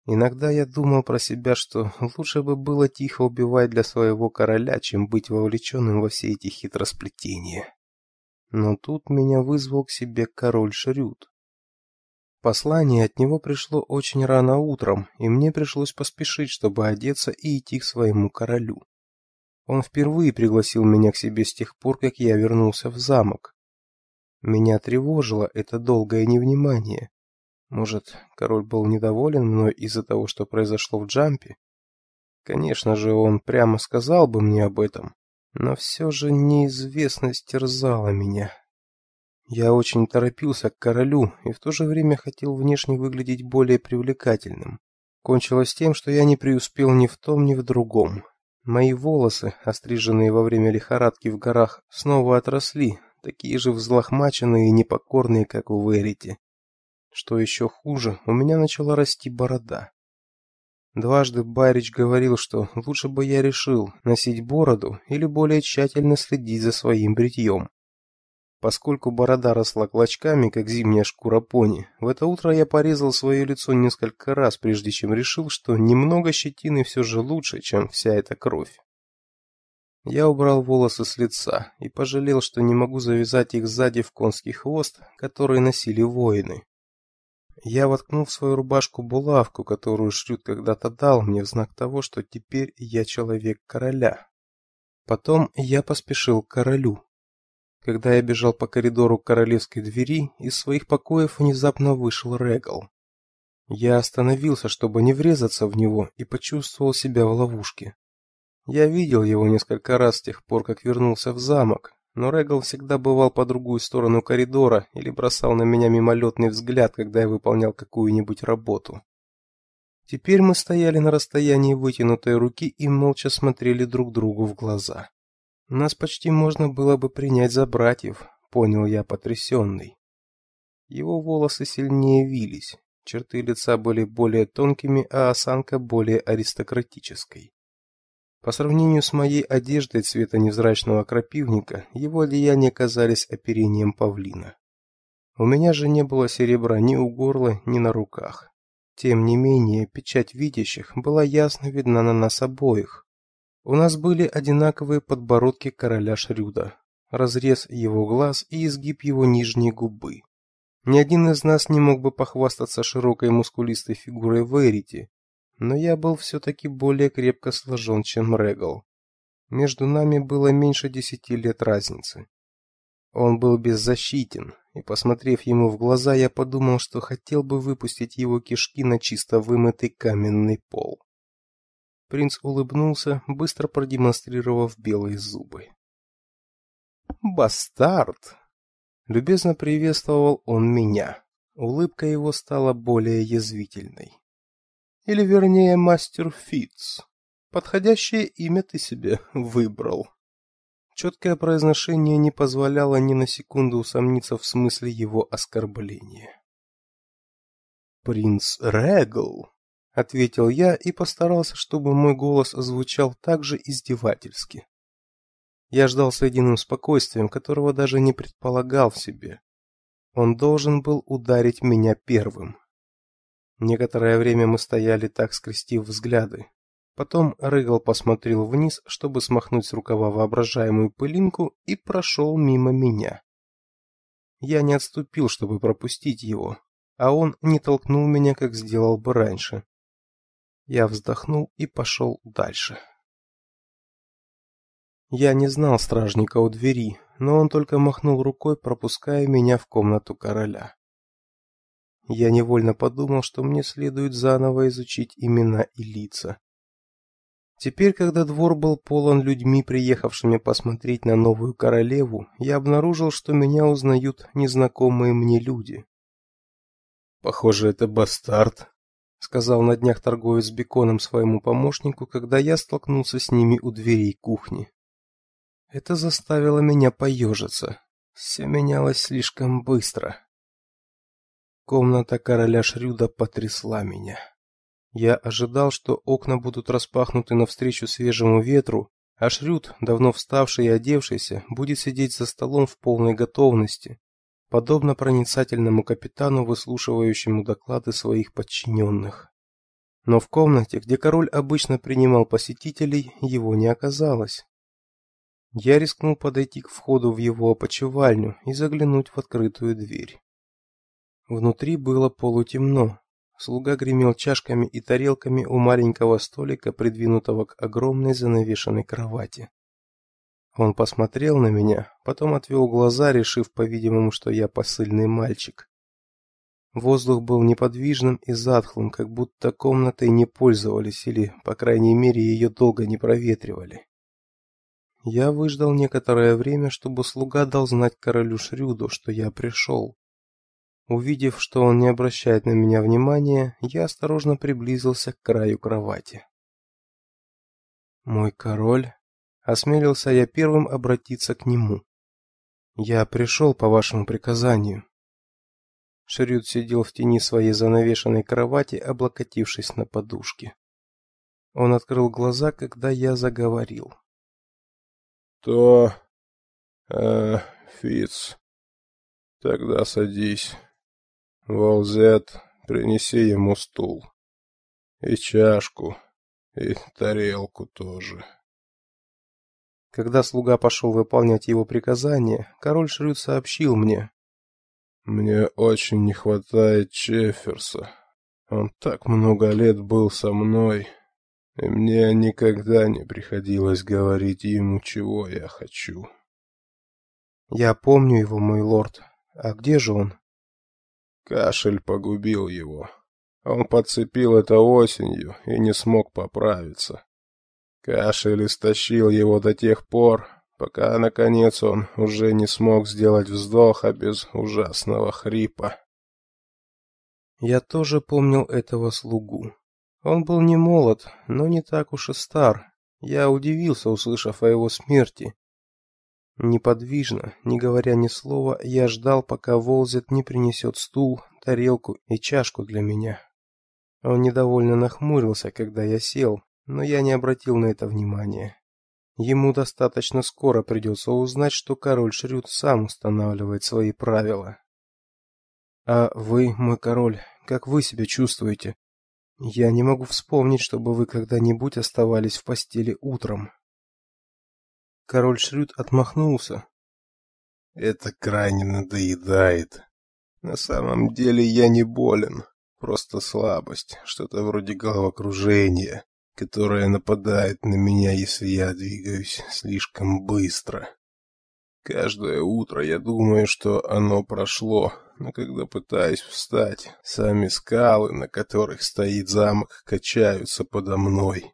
S1: Иногда я думал про себя, что лучше бы было тихо убивать для своего короля, чем быть вовлеченным во все эти хитросплетения. Но тут меня вызвал к себе король Шрюд. Послание от него пришло очень рано утром, и мне пришлось поспешить, чтобы одеться и идти к своему королю. Он впервые пригласил меня к себе с тех пор, как я вернулся в замок. Меня тревожило это долгое невнимание. Может, король был недоволен мной из-за того, что произошло в Джампе? Конечно же, он прямо сказал бы мне об этом, но все же неизвестность терзала меня. Я очень торопился к королю и в то же время хотел внешне выглядеть более привлекательным. Кончилось тем, что я не преуспел ни в том, ни в другом. Мои волосы, остриженные во время лихорадки в горах, снова отросли, такие же взлохмаченные и непокорные, как у Верити. Что еще хуже, у меня начала расти борода. Дважды Байрич говорил, что лучше бы я решил носить бороду или более тщательно следить за своим бритьем. Поскольку борода росла клочками, как зимняя шкура пони, в это утро я порезал свое лицо несколько раз, прежде чем решил, что немного щетины все же лучше, чем вся эта кровь. Я убрал волосы с лица и пожалел, что не могу завязать их сзади в конский хвост, который носили воины. Я воткнул в свою рубашку булавку, которую Шрюд когда-то дал мне в знак того, что теперь я человек короля. Потом я поспешил к королю. Когда я бежал по коридору королевской двери, из своих покоев внезапно вышел Регал. Я остановился, чтобы не врезаться в него, и почувствовал себя в ловушке. Я видел его несколько раз с тех пор, как вернулся в замок, но Регал всегда бывал по другую сторону коридора или бросал на меня мимолетный взгляд, когда я выполнял какую-нибудь работу. Теперь мы стояли на расстоянии вытянутой руки и молча смотрели друг другу в глаза. Нас почти можно было бы принять за братьев, понял я потрясенный. Его волосы сильнее вились, черты лица были более тонкими, а осанка более аристократической. По сравнению с моей одеждой цвета невзрачного крапивника, его одеяния казались оперением павлина. У меня же не было серебра ни у горла, ни на руках. Тем не менее, печать видящих была ясно видна на нас обоих. У нас были одинаковые подбородки короля Шрюда, разрез его глаз и изгиб его нижней губы. Ни один из нас не мог бы похвастаться широкой мускулистой фигурой Верити, но я был все-таки более крепко сложен, чем Регал. Между нами было меньше десяти лет разницы. Он был беззащитен, и, посмотрев ему в глаза, я подумал, что хотел бы выпустить его кишки на чисто вымытый каменный пол. Принц улыбнулся, быстро продемонстрировав белые зубы. «Бастард!» Любезно приветствовал он меня. Улыбка его стала более язвительной. Или вернее, мастер Фитц. Подходящее имя ты себе <laughs> выбрал. Четкое произношение не позволяло ни на секунду усомниться в смысле его оскорбления. Принц Регл, ответил я и постарался, чтобы мой голос звучал так же издевательски. Я ждал с ледяным спокойствием, которого даже не предполагал в себе. Он должен был ударить меня первым. Некоторое время мы стояли так, скрестив взгляды. Потом Рыгал посмотрел вниз, чтобы смахнуть с рукава воображаемую пылинку, и прошел мимо меня. Я не отступил, чтобы пропустить его. а он не толкнул меня, как сделал бы раньше. Я вздохнул и пошел дальше. Я не знал стражника у двери, но он только махнул рукой, пропуская меня в комнату короля. Я невольно подумал, что мне следует заново изучить имена и лица. Теперь, когда двор был полон людьми, приехавшими посмотреть на новую королеву, я обнаружил, что меня узнают незнакомые мне люди.
S2: Похоже, это бастард,
S1: сказал на днях торговец беконом своему помощнику, когда я столкнулся с ними у дверей кухни. Это заставило меня поежиться. Все менялось слишком быстро. Комната короля Шрюда потрясла меня. Я ожидал, что окна будут распахнуты навстречу свежему ветру, а Шрюд, давно вставший и одевшийся, будет сидеть за столом в полной готовности, подобно проницательному капитану, выслушивающему доклады своих подчиненных. Но в комнате, где король обычно принимал посетителей, его не оказалось. Я рискнул подойти к входу в его опочивальню и заглянуть в открытую дверь. Внутри было полутемно. Слуга гремел чашками и тарелками у маленького столика, придвинутого к огромной занавешенной кровати. Он посмотрел на меня, потом отвел глаза, решив, по-видимому, что я посыльный мальчик. Воздух был неподвижным и затхлым, как будто комнатой не пользовались или, по крайней мере, ее долго не проветривали. Я выждал некоторое время, чтобы слуга дал знать королю Шрюду, что я пришел. Увидев, что он не обращает на меня внимания, я осторожно приблизился к краю кровати. Мой король, осмелился я первым обратиться к нему. Я пришел по вашему приказанию. Шрюд сидел в тени своей занавешенной кровати, облокотившись на подушке. Он открыл глаза, когда я заговорил
S3: то... Э, Фиц. Тогда садись. Волзет, принеси ему стул. И чашку, и тарелку тоже.
S1: Когда слуга пошел выполнять его приказание, король Шрюд сообщил мне.
S3: Мне очень не хватает Чеферса. Он так много лет был со мной и мне никогда не приходилось говорить ему, чего я хочу.
S1: Я помню его, мой лорд. А где же он?
S3: Кашель погубил его. Он подцепил это осенью и не смог поправиться. Кашель истощил его до тех пор, пока наконец он уже не смог сделать вздоха без ужасного хрипа.
S1: Я тоже помнил этого слугу. Он был не молод, но не так уж и стар. Я удивился, услышав о его смерти. Неподвижно, не говоря ни слова, я ждал, пока Волзет не принесет стул, тарелку и чашку для меня. Он недовольно нахмурился, когда я сел, но я не обратил на это внимания. Ему достаточно скоро придется узнать, что король Шрюд сам устанавливает свои правила. А вы, мой король, как вы себя чувствуете? Я не могу вспомнить, чтобы вы когда-нибудь оставались в постели утром. Король Шрюд отмахнулся.
S3: Это крайне надоедает. На самом деле я не болен, просто слабость, что-то вроде головокружения, которое нападает на меня, если я двигаюсь слишком быстро. Каждое утро я думаю, что оно прошло, но когда пытаюсь встать, сами скалы, на которых стоит замок, качаются подо мной.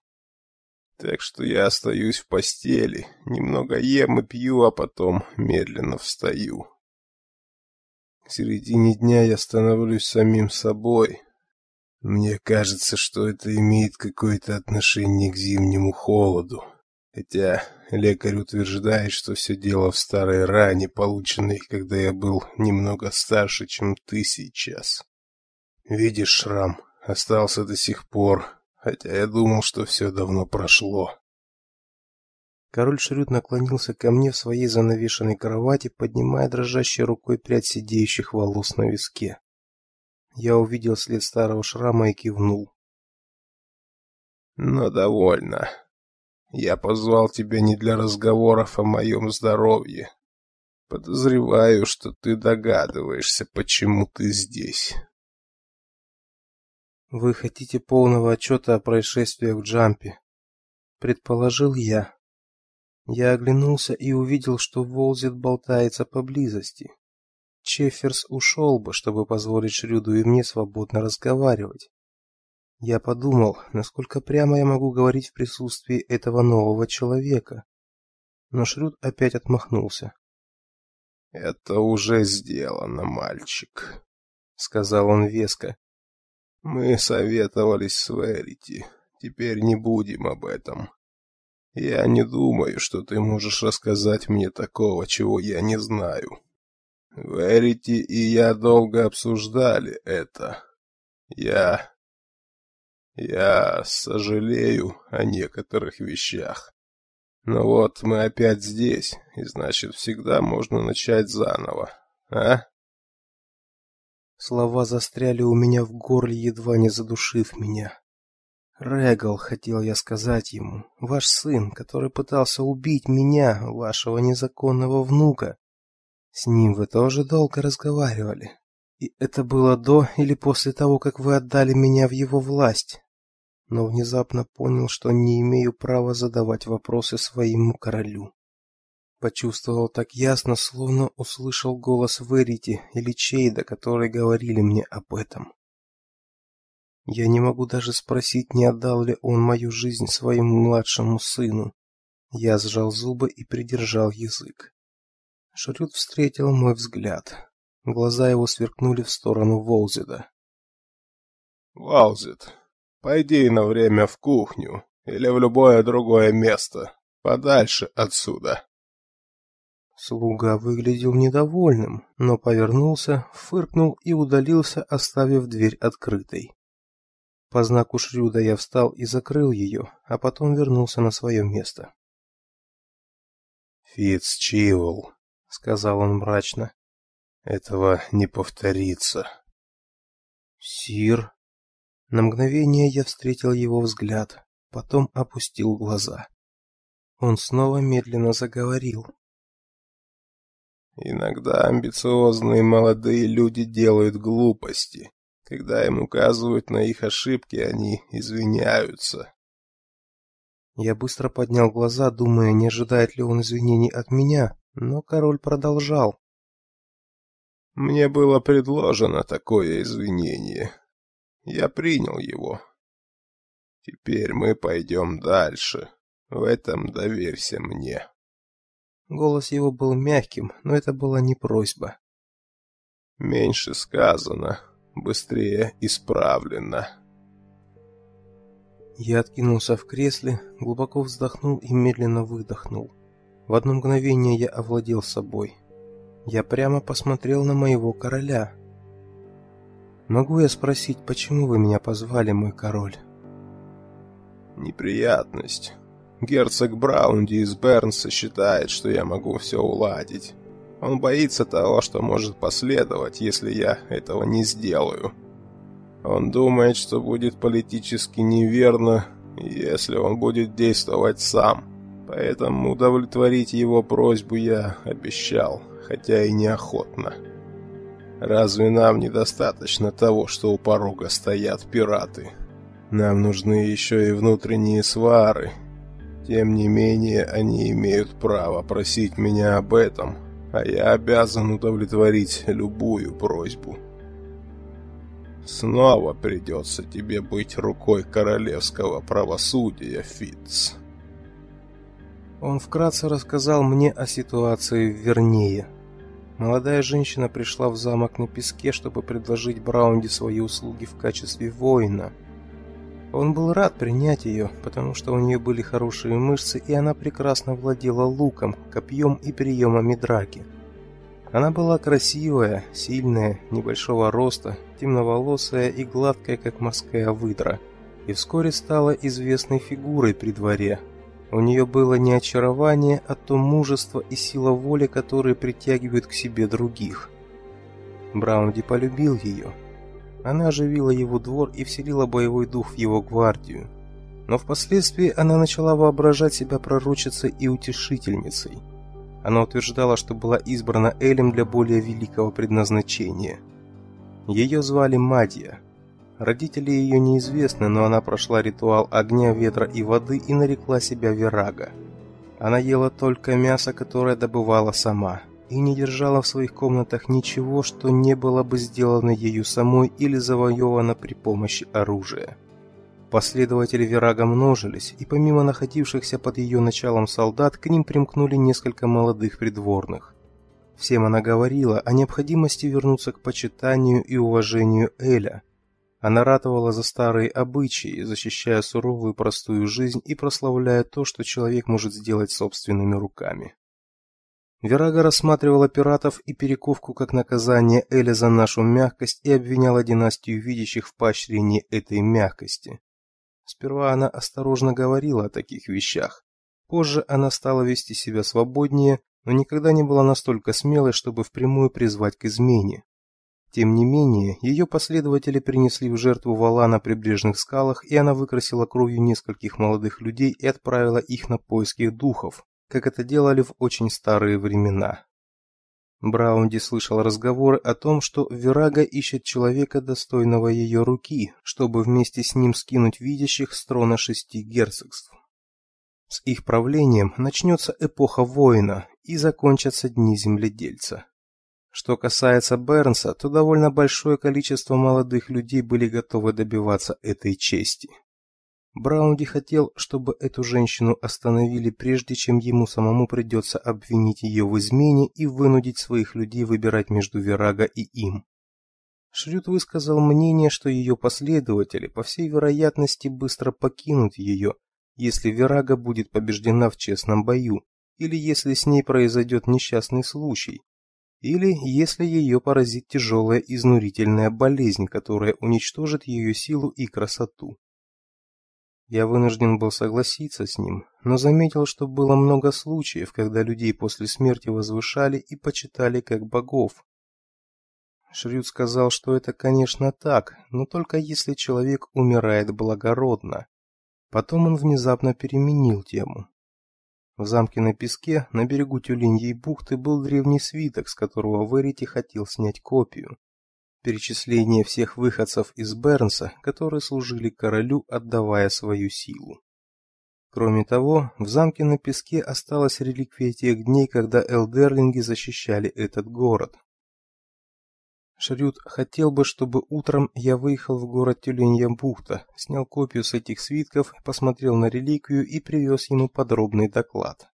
S3: Так что я остаюсь в постели, немного ем и пью, а потом медленно встаю. К середине дня я становлюсь самим собой. Мне кажется, что это имеет какое-то отношение к зимнему холоду. Хотя лекарь утверждает, что все дело в старой ране, полученной, когда я был немного старше, чем ты сейчас. Видишь шрам? Остался до сих пор, хотя я думал, что все давно прошло.
S1: Король Шрюд наклонился ко мне в своей занавешенной кровати, поднимая дрожащей рукой прядь сидеющих волос на виске. Я увидел след старого шрама и кивнул.
S3: «Ну, довольно. Я позвал тебя не для разговоров о моем здоровье. Подозреваю, что ты догадываешься, почему ты здесь.
S1: Вы хотите полного отчета о происшествиях в Джампе, предположил я. Я оглянулся и увидел, что Волзит болтается поблизости. Чефферс ушел бы, чтобы позволить Шрюду и мне свободно разговаривать. Я подумал, насколько прямо я могу говорить в присутствии этого нового человека. Но Шрюд опять отмахнулся.
S3: Это уже сделано, мальчик, сказал он веско. Мы советовались с Верити. Теперь не будем об этом. Я не думаю, что ты можешь рассказать мне такого, чего я не знаю. Верити и я долго обсуждали это. Я я сожалею о некоторых вещах. Но вот мы опять здесь, и значит, всегда можно начать заново. А?
S1: Слова застряли у меня в горле, едва не задушив меня. Регал, хотел я сказать ему, ваш сын, который пытался убить меня, вашего незаконного внука. С ним вы тоже долго разговаривали. И это было до или после того, как вы отдали меня в его власть? Но внезапно понял, что не имею права задавать вопросы своему королю. Почувствовал так ясно, словно услышал голос Верити или Чейда, которые говорили мне об этом. Я не могу даже спросить, не отдал ли он мою жизнь своему младшему сыну. Я сжал зубы и придержал язык. Шрюд встретил мой взгляд. Глаза его сверкнули в сторону Волзида.
S3: «Волзид, пойди на время в кухню или в любое другое место, подальше отсюда».
S1: Слуга выглядел недовольным, но повернулся, фыркнул и удалился, оставив дверь открытой. По знаку Шрюда я встал и закрыл ее, а потом вернулся на свое место.
S3: «Фитцчивл», — сказал он мрачно, — «этого не повторится».
S1: «Сир...» На мгновение я встретил его взгляд, потом опустил глаза. Он снова медленно заговорил.
S3: Иногда амбициозные молодые люди делают глупости. Когда им указывают на их ошибки, они извиняются.
S1: Я быстро поднял глаза, думая, не ожидает ли он извинений от меня, но король продолжал.
S3: Мне было предложено такое извинение. Я принял его. Теперь мы пойдем дальше. В этом доверься мне.
S1: Голос его был мягким, но это была не просьба.
S3: Меньше сказано, быстрее исправлено.
S1: Я откинулся в кресле, глубоко вздохнул и медленно выдохнул. В одно мгновение я овладел собой. Я прямо посмотрел на моего короля. Могу я спросить, почему вы меня позвали, мой король?
S3: Неприятность. Герцог Браунди из Бернса считает, что я могу все уладить. Он боится того, что может последовать, если я этого не сделаю. Он думает, что будет политически неверно, если он будет действовать сам. Поэтому удовлетворить его просьбу я обещал, хотя и неохотно. Разве нам недостаточно того, что у порога стоят пираты? Нам нужны еще и внутренние свары. Тем не менее, они имеют право просить меня об этом, а я обязан удовлетворить любую просьбу. Снова придется тебе быть рукой королевского правосудия, Фитц.
S1: Он вкратце рассказал мне о ситуации в Вернее. Молодая женщина пришла в замок на песке, чтобы предложить Браунди свои услуги в качестве воина. Он был рад принять ее, потому что у нее были хорошие мышцы, и она прекрасно владела луком, копьем и приемами драки. Она была красивая, сильная, небольшого роста, темноволосая и гладкая, как морская выдра, и вскоре стала известной фигурой при дворе. У нее было не очарование, а то мужество и сила воли, которые притягивают к себе других. Браунди полюбил ее. Она оживила его двор и вселила боевой дух в его гвардию. Но впоследствии она начала воображать себя пророчицей и утешительницей. Она утверждала, что была избрана Элем для более великого предназначения. Ее звали Мадья. Родители ее неизвестны, но она прошла ритуал огня, ветра и воды и нарекла себя Вирага. Она ела только мясо, которое добывала сама, и не держала в своих комнатах ничего, что не было бы сделано ею самой или завоевано при помощи оружия. Последователи Вирага множились, и помимо находившихся под ее началом солдат, к ним примкнули несколько молодых придворных. Всем она говорила о необходимости вернуться к почитанию и уважению Эля. Она ратовала за старые обычаи, защищая суровую простую жизнь и прославляя то, что человек может сделать собственными руками. Верага рассматривала пиратов и перековку как наказание Эля за нашу мягкость и обвиняла династию видящих в поощрении этой мягкости. Сперва она осторожно говорила о таких вещах. Позже она стала вести себя свободнее, но никогда не была настолько смелой, чтобы впрямую призвать к измене. Тем не менее, ее последователи принесли в жертву вала на прибрежных скалах, и она выкрасила кровью нескольких молодых людей и отправила их на поиски духов, как это делали в очень старые времена. Браунди слышал разговоры о том, что Верага ищет человека, достойного ее руки, чтобы вместе с ним скинуть видящих с трона шести герцогств. С их правлением начнется эпоха воина и закончатся дни земледельца. Что касается Бернса, то довольно большое количество молодых людей были готовы добиваться этой чести. Браунди хотел, чтобы эту женщину остановили прежде, чем ему самому придется обвинить ее в измене и вынудить своих людей выбирать между Верага и им. Шрюд высказал мнение, что ее последователи, по всей вероятности, быстро покинут ее, если Верага будет побеждена в честном бою, или если с ней произойдет несчастный случай, или если ее поразит тяжелая изнурительная болезнь, которая уничтожит ее силу и красоту. Я вынужден был согласиться с ним, но заметил, что было много случаев, когда людей после смерти возвышали и почитали как богов. Шрюд сказал, что это, конечно, так, но только если человек умирает благородно. Потом он внезапно переменил тему. В замке на песке, на берегу Тюленьей бухты, был древний свиток, с которого Верити хотел снять копию перечисление всех выходцев из Бернса, которые служили королю, отдавая свою силу. Кроме того, в замке на песке осталась реликвия тех дней, когда элдерлинги защищали этот город. Шрюд хотел бы, чтобы утром я выехал в город Тюленья бухта, снял копию с этих свитков, посмотрел на реликвию и привез ему подробный доклад.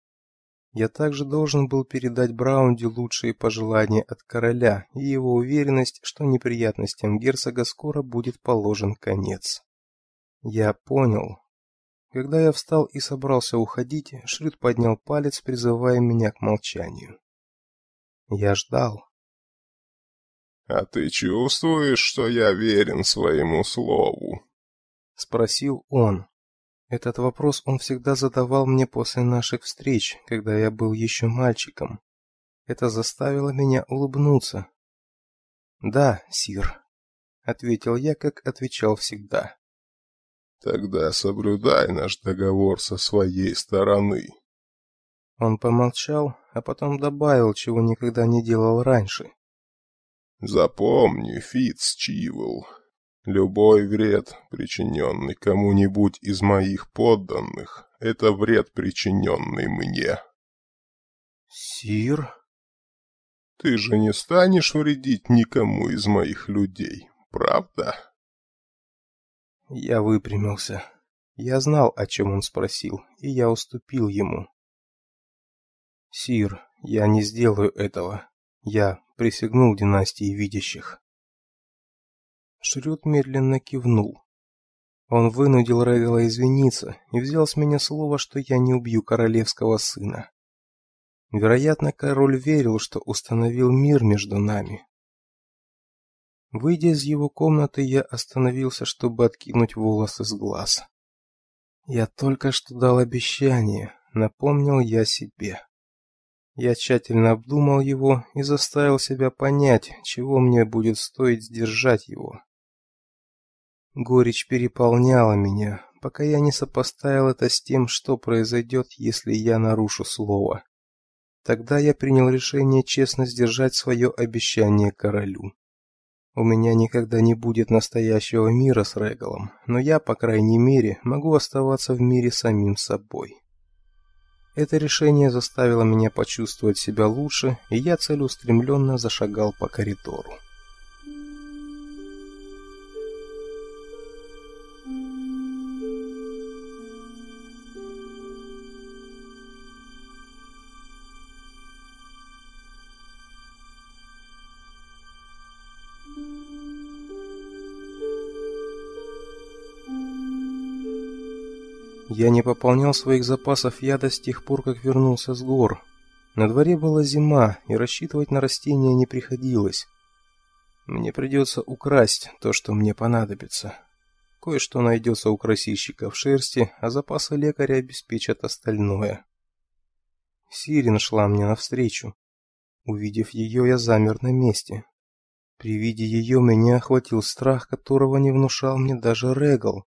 S1: Я также должен был передать Браунди лучшие пожелания от короля и его уверенность, что неприятностям герцога скоро будет положен конец. Я понял. Когда я встал и собрался уходить, Шрюд поднял палец, призывая меня к молчанию. Я ждал.
S3: «А ты чувствуешь, что я верен своему слову?»
S1: — спросил он. Этот вопрос он всегда задавал мне после наших встреч, когда я был еще мальчиком. Это заставило меня улыбнуться. "Да, сир", ответил я, как отвечал всегда.
S3: Тогда соблюдай наш договор со своей стороны.
S1: Он помолчал, а потом добавил, чего никогда не делал раньше.
S3: Запомни, Фитц Чивл, Любой вред, причиненный кому-нибудь из моих подданных, это вред, причиненный мне.
S1: Сир?
S3: Ты же не станешь вредить никому из моих людей, правда?
S1: Я выпрямился. Я знал, о чем он спросил, и я уступил ему. Сир, я не сделаю этого. Я присягнул династии видящих. Шрюд медленно кивнул. Он вынудил Ревела извиниться и взял с меня слово, что я не убью королевского сына. Вероятно, король верил, что установил мир между нами. Выйдя из его комнаты, я остановился, чтобы откинуть волосы с глаз. Я только что дал обещание, напомнил я себе. Я тщательно обдумал его и заставил себя понять, чего мне будет стоить сдержать его. Горечь переполняла меня, пока я не сопоставил это с тем, что произойдет, если я нарушу слово. Тогда я принял решение честно сдержать свое обещание королю. У меня никогда не будет настоящего мира с Регалом, но я, по крайней мере, могу оставаться в мире самим собой. Это решение заставило меня почувствовать себя лучше, и я целеустремленно зашагал по коридору. Я не пополнял своих запасов яда с тех пор, как вернулся с гор. На дворе была зима, и рассчитывать на растения не приходилось. Мне придется украсть то, что мне понадобится. Кое-что найдется у красильщика в шерсти, а запасы лекаря обеспечат остальное. Сирин шла мне навстречу. Увидев ее, я замер на месте. При виде ее меня охватил страх, которого не внушал мне даже Регал.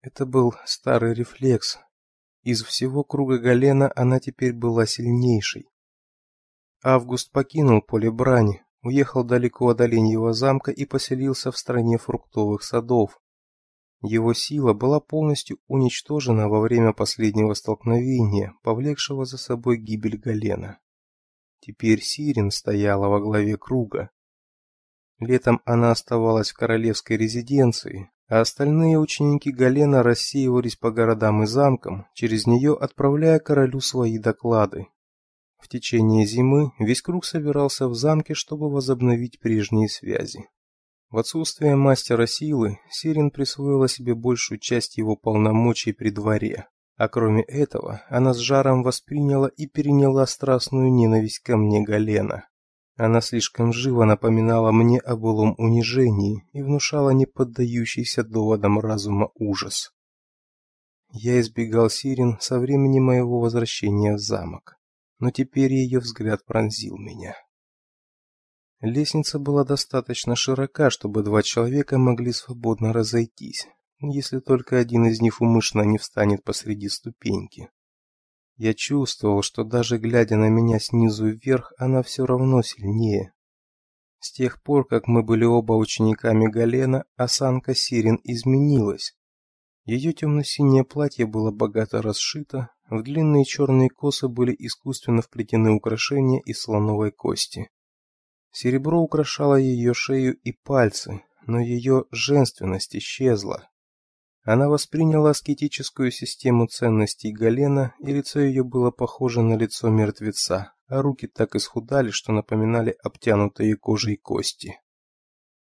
S1: Это был старый рефлекс. Из всего круга Галена она теперь была сильнейшей. Август покинул поле брани, уехал далеко от Оленьего замка и поселился в стране фруктовых садов. Его сила была полностью уничтожена во время последнего столкновения, повлекшего за собой гибель Галена. Теперь Сирин стояла во главе круга. Летом она оставалась в королевской резиденции, а остальные ученики Галена рассеивались по городам и замкам, через нее отправляя королю свои доклады. В течение зимы весь круг собирался в замке, чтобы возобновить прежние связи. В отсутствие мастера силы Сирин присвоила себе большую часть его полномочий при дворе, а кроме этого, она с жаром восприняла и переняла страстную ненависть ко мне Галена. Она слишком живо напоминала мне о былом унижении и внушала неподдающийся доводам разума ужас. Я избегал Сирин со времени моего возвращения в замок, но теперь ее взгляд пронзил меня. Лестница была достаточно широка, чтобы два человека могли свободно разойтись, если только один из них умышленно не встанет посреди ступеньки. Я чувствовал, что даже глядя на меня снизу вверх, она все равно сильнее. С тех пор, как мы были оба учениками Галена, осанка Сирин изменилась. Ее темно-синее платье было богато расшито, в длинные черные косы были искусственно вплетены украшения из слоновой кости. Серебро украшало ее шею и пальцы, но ее женственность исчезла. Она восприняла аскетическую систему ценностей Галена, и лицо ее было похоже на лицо мертвеца, а руки так исхудали, что напоминали обтянутые кожей кости.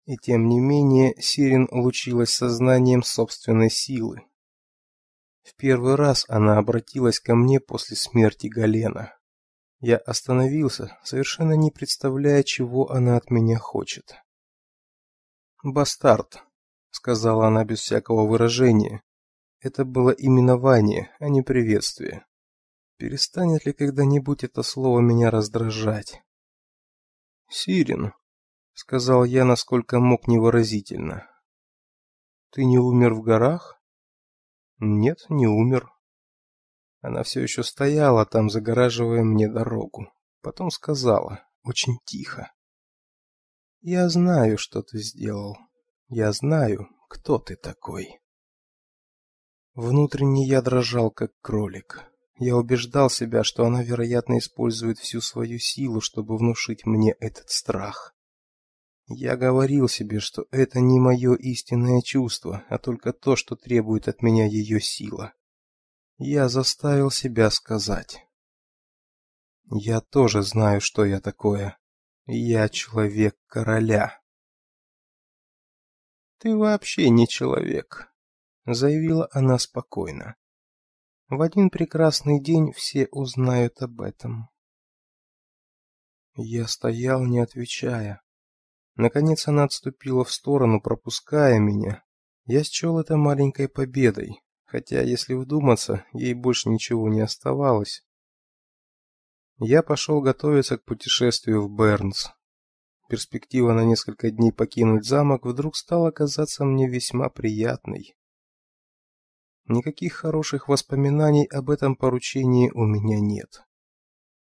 S1: И тем не менее, Сирин лучилась сознанием собственной силы. В первый раз она обратилась ко мне после смерти Галена. Я остановился, совершенно не представляя, чего она от меня хочет. Бастард, сказала она без всякого выражения. Это было именование, а не приветствие. Перестанет ли когда-нибудь это слово меня раздражать? Сирин, сказал я, насколько мог невыразительно. Ты не умер в горах? Нет, не умер. Она все еще стояла там, загораживая мне дорогу. Потом сказала, очень тихо: "Я знаю, что ты сделал. Я знаю, кто ты такой. Внутренне я дрожал как кролик. Я убеждал себя, что она, вероятно, использует всю свою силу, чтобы внушить мне этот страх. Я говорил себе, что это не мое истинное чувство, а только то, что требует от меня ее сила. Я заставил себя сказать: я тоже знаю, что я такое. Я человек короля. Ты вообще не человек, заявила она спокойно. В один прекрасный день все узнают об этом. Я стоял, не отвечая. Наконец она отступила в сторону, пропуская меня. Я счел это маленькой победой, хотя, если вдуматься, ей больше ничего не оставалось. Я пошел готовиться к путешествию в Бернс. Перспектива на несколько дней покинуть замок вдруг стала казаться мне весьма приятной. Никаких хороших воспоминаний об этом поручении у меня нет.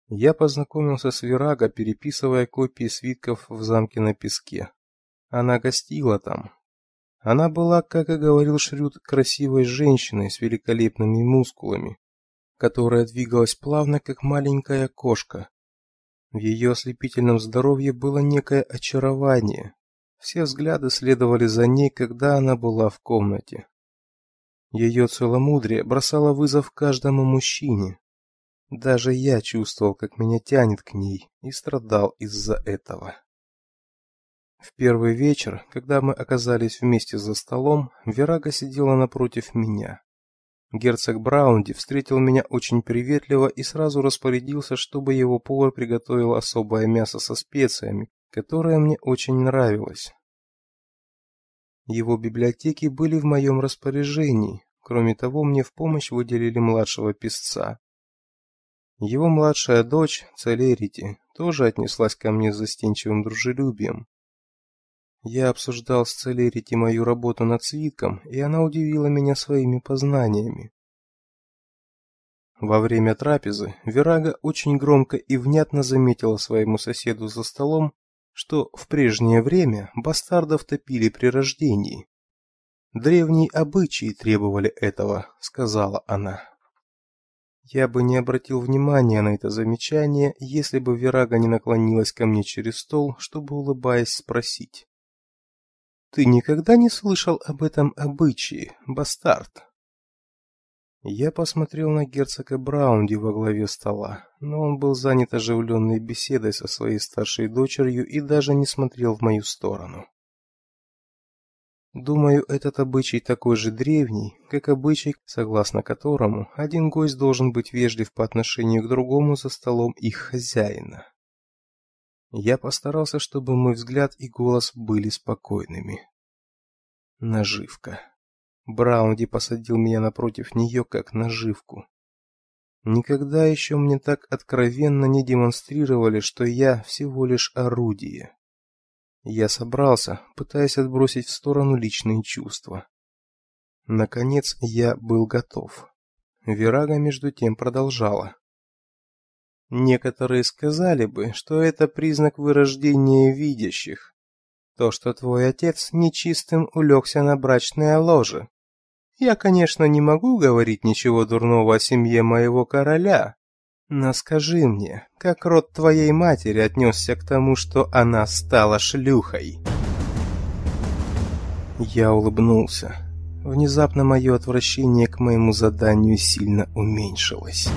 S1: Я познакомился с Вирага, переписывая копии свитков в замке на песке. Она гостила там. Она была, как и говорил Шрюд, красивой женщиной с великолепными мускулами, которая двигалась плавно, как маленькая кошка. В ее ослепительном здоровье было некое очарование. Все взгляды следовали за ней, когда она была в комнате. Ее целомудрие бросало вызов каждому мужчине. Даже я чувствовал, как меня тянет к ней, и страдал из-за этого. В первый вечер, когда мы оказались вместе за столом, Верага сидела напротив меня. Герцог Браунди встретил меня очень приветливо и сразу распорядился, чтобы его повар приготовил особое мясо со специями, которое мне очень нравилось. Его библиотеки были в моем распоряжении. Кроме того, мне в помощь выделили младшего писца. Его младшая дочь, Целерити, тоже отнеслась ко мне с застенчивым дружелюбием. Я обсуждал с Целерити мою работу над свитком, и она удивила меня своими познаниями. Во время трапезы Верага очень громко и внятно заметила своему соседу за столом, что в прежнее время бастардов топили при рождении. Древние обычаи требовали этого, сказала она. Я бы не обратил внимания на это замечание, если бы Верага не наклонилась ко мне через стол, чтобы улыбаясь спросить: ты никогда не слышал об этом обычае, бастард? Я посмотрел на герцога Браунди во главе стола, но он был занят оживленной беседой со своей старшей дочерью и даже не смотрел в мою сторону. Думаю, этот обычай такой же древний, как обычай, согласно которому один гость должен быть вежлив по отношению к другому за столом их хозяина. Я постарался, чтобы мой взгляд и голос были спокойными. Наживка. Браунди посадил меня напротив нее, как наживку. Никогда еще мне так откровенно не демонстрировали, что я всего лишь орудие. Я собрался, пытаясь отбросить в сторону личные чувства. Наконец я был готов. Верага между тем продолжала. Некоторые сказали бы, что это признак вырождения видящих. То, что твой отец нечистым улегся на брачное ложе. Я, конечно, не могу говорить ничего дурного о семье моего короля, но скажи мне, как род твоей матери отнесся к тому, что она стала шлюхой? Я улыбнулся. Внезапно мое отвращение к моему заданию сильно уменьшилось.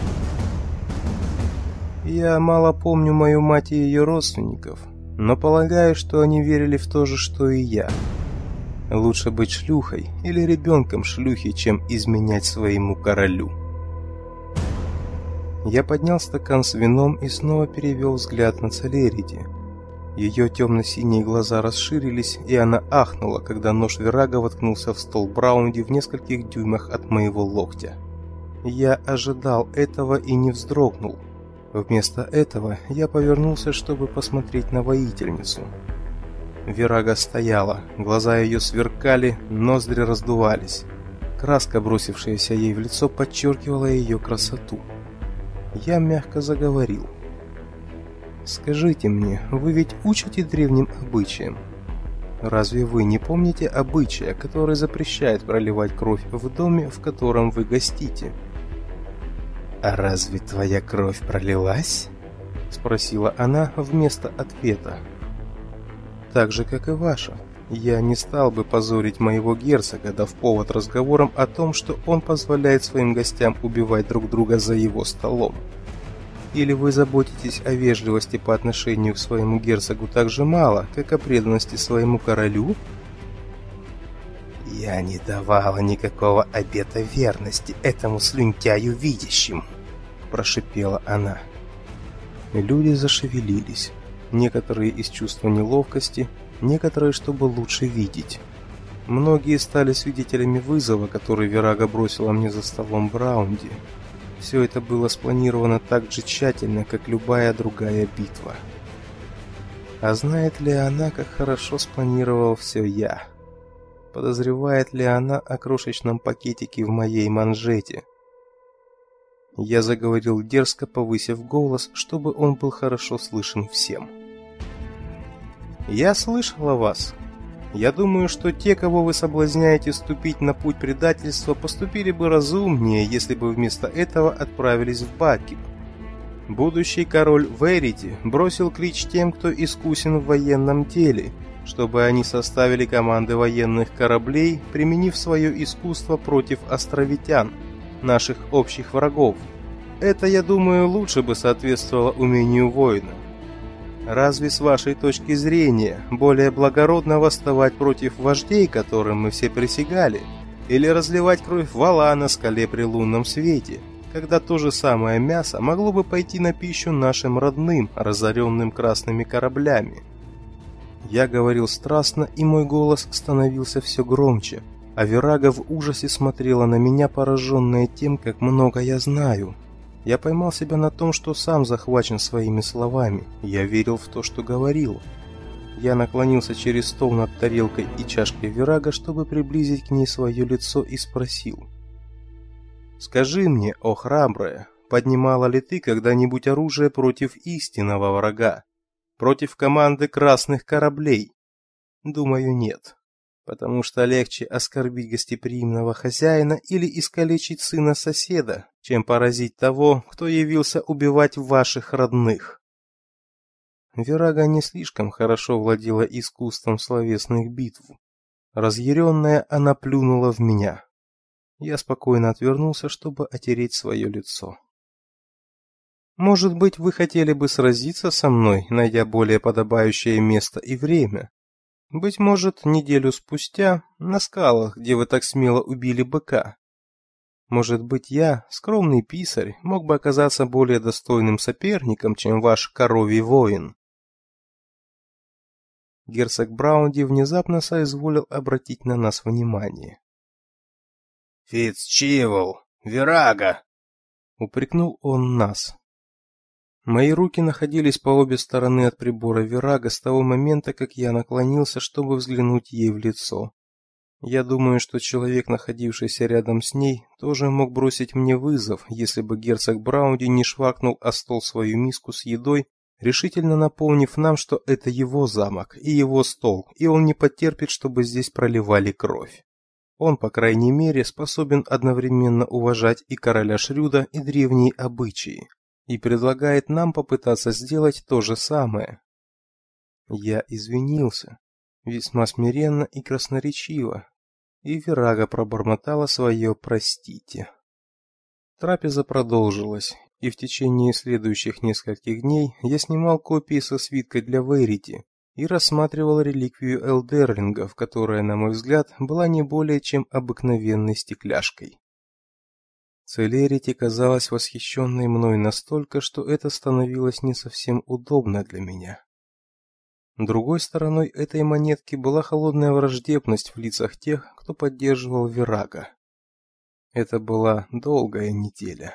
S1: Я мало помню мою мать и ее родственников, но полагаю, что они верили в то же, что и я. Лучше быть шлюхой или ребенком шлюхи, чем изменять своему королю. Я поднял стакан с вином и снова перевел взгляд на Целериди. Ее темно-синие глаза расширились, и она ахнула, когда нож Верага воткнулся в стол Браунди в нескольких дюймах от моего локтя. Я ожидал этого и не вздрогнул. Вместо этого я повернулся, чтобы посмотреть на воительницу. Верага стояла, глаза ее сверкали, ноздри раздувались. Краска, бросившаяся ей в лицо, подчеркивала ее красоту. Я мягко заговорил. «Скажите мне, вы ведь учите древним обычаям? Разве вы не помните обычая, который запрещает проливать кровь в доме, в котором вы гостите?» «А разве твоя кровь пролилась?» — спросила она вместо ответа. «Так же, как и ваша. Я не стал бы позорить моего герцога, дав повод разговорам о том, что он позволяет своим гостям убивать друг друга за его столом. Или вы заботитесь о вежливости по отношению к своему герцогу так же мало, как о преданности своему королю?» Я не давала никакого обета верности этому слюнтяю видящему, прошипела она. Люди зашевелились, некоторые из чувства неловкости, некоторые, чтобы лучше видеть. Многие стали свидетелями вызова, который Верага бросила мне за столом Браунди. Все это было спланировано так же тщательно, как любая другая битва. А знает ли она, как хорошо спланировал все я? Подозревает ли она о крошечном пакетике в моей манжете? Я заговорил дерзко, повысив голос, чтобы он был хорошо слышен всем. Я слышала вас. Я думаю, что те, кого вы соблазняете ступить на путь предательства, поступили бы разумнее, если бы вместо этого отправились в Бакип. Будущий король Верити бросил клич тем, кто искусен в военном деле, чтобы они составили команды военных кораблей, применив свое искусство против островитян, наших общих врагов. Это, я думаю, лучше бы соответствовало умению воина. Разве с вашей точки зрения более благородно восставать против вождей, которым мы все присягали, или разливать кровь вала на скале при лунном свете, когда то же самое мясо могло бы пойти на пищу нашим родным, разоренным красными кораблями? Я говорил страстно, и мой голос становился все громче, а Верага в ужасе смотрела на меня, пораженная тем, как много я знаю. Я поймал себя на том, что сам захвачен своими словами. Я верил в то, что говорил. Я наклонился через стол над тарелкой и чашкой Верага, чтобы приблизить к ней свое лицо и спросил. «Скажи мне, о храбрая, поднимала ли ты когда-нибудь оружие против истинного врага? Против команды красных кораблей?» «Думаю, нет» потому что легче оскорбить гостеприимного хозяина или искалечить сына соседа, чем поразить того, кто явился убивать ваших родных. Верага не слишком хорошо владела искусством словесных битв. Разъяренная, она плюнула в меня. Я спокойно отвернулся, чтобы отереть свое лицо. Может быть, вы хотели бы сразиться со мной, найдя более подобающее место и время? Быть может, неделю спустя, на скалах, где вы так смело убили быка. Может быть, я, скромный писарь, мог бы оказаться более достойным соперником, чем ваш коровий воин. Герцог Браунди внезапно соизволил обратить на нас внимание.
S2: «Фицчивл! Вирага!» — упрекнул он нас.
S1: Мои руки находились по обе стороны от прибора Вирага с того момента, как я наклонился, чтобы взглянуть ей в лицо. Я думаю, что человек, находившийся рядом с ней, тоже мог бросить мне вызов, если бы герцог Браунди не швакнул о стол свою миску с едой, решительно напомнив нам, что это его замок и его стол, и он не потерпит, чтобы здесь проливали кровь. Он, по крайней мере, способен одновременно уважать и короля Шрюда, и древние обычаи и предлагает нам попытаться сделать то же самое. Я извинился, весьма смиренно и красноречиво, и Верага пробормотала свое «простите». Трапеза продолжилась, и в течение следующих нескольких дней я снимал копии со свитка для Верити и рассматривал реликвию Элдерлингов, которая, на мой взгляд, была не более чем обыкновенной стекляшкой. Целерити казалась восхищенной мной настолько, что это становилось не совсем удобно для меня. Другой стороной этой монетки была холодная враждебность в лицах тех, кто поддерживал Вирага. Это была долгая неделя.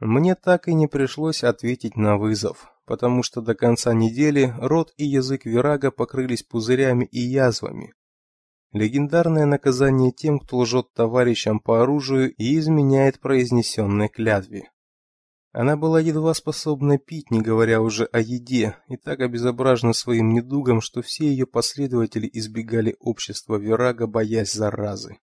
S1: Мне так и не пришлось ответить на вызов, потому что до конца недели рот и язык Вирага покрылись пузырями и язвами, Легендарное наказание тем, кто лжет товарищам по оружию и изменяет произнесенной клятве. Она была едва способна пить, не говоря уже о еде, и так обезображена своим недугом, что все ее последователи избегали общества Верага, боясь заразы.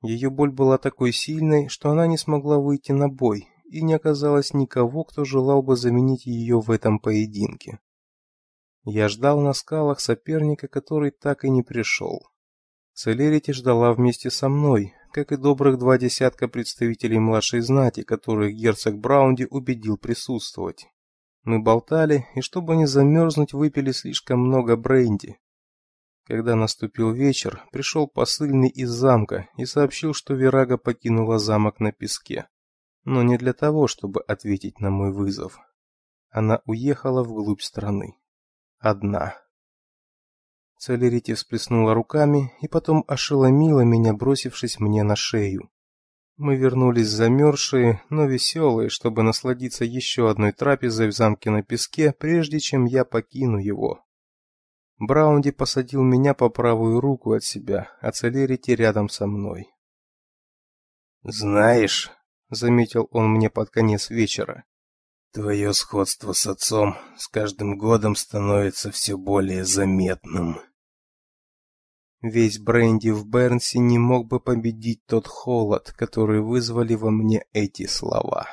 S1: Ее боль была такой сильной, что она не смогла выйти на бой, и не оказалось никого, кто желал бы заменить ее в этом поединке. Я ждал на скалах соперника, который так и не пришел. Целерити ждала вместе со мной, как и добрых два десятка представителей младшей знати, которых герцог Браунди убедил присутствовать. Мы болтали, и чтобы не замерзнуть, выпили слишком много бренди. Когда наступил вечер, пришел посыльный из замка и сообщил, что Верага покинула замок на песке. Но не для того, чтобы ответить на мой вызов. Она уехала вглубь страны. Одна. Целерити всплеснула руками и потом ошеломила меня, бросившись мне на шею. Мы вернулись замерзшие, но веселые, чтобы насладиться еще одной трапезой в замке на песке, прежде чем я покину его. Браунди посадил меня по правую руку от себя, а Целерити рядом со мной.
S2: «Знаешь», — заметил он мне под конец вечера, «твое сходство с отцом с каждым годом становится все более заметным».
S1: Весь бренди в Бернсе не мог бы победить тот холод, который вызвали во мне эти слова.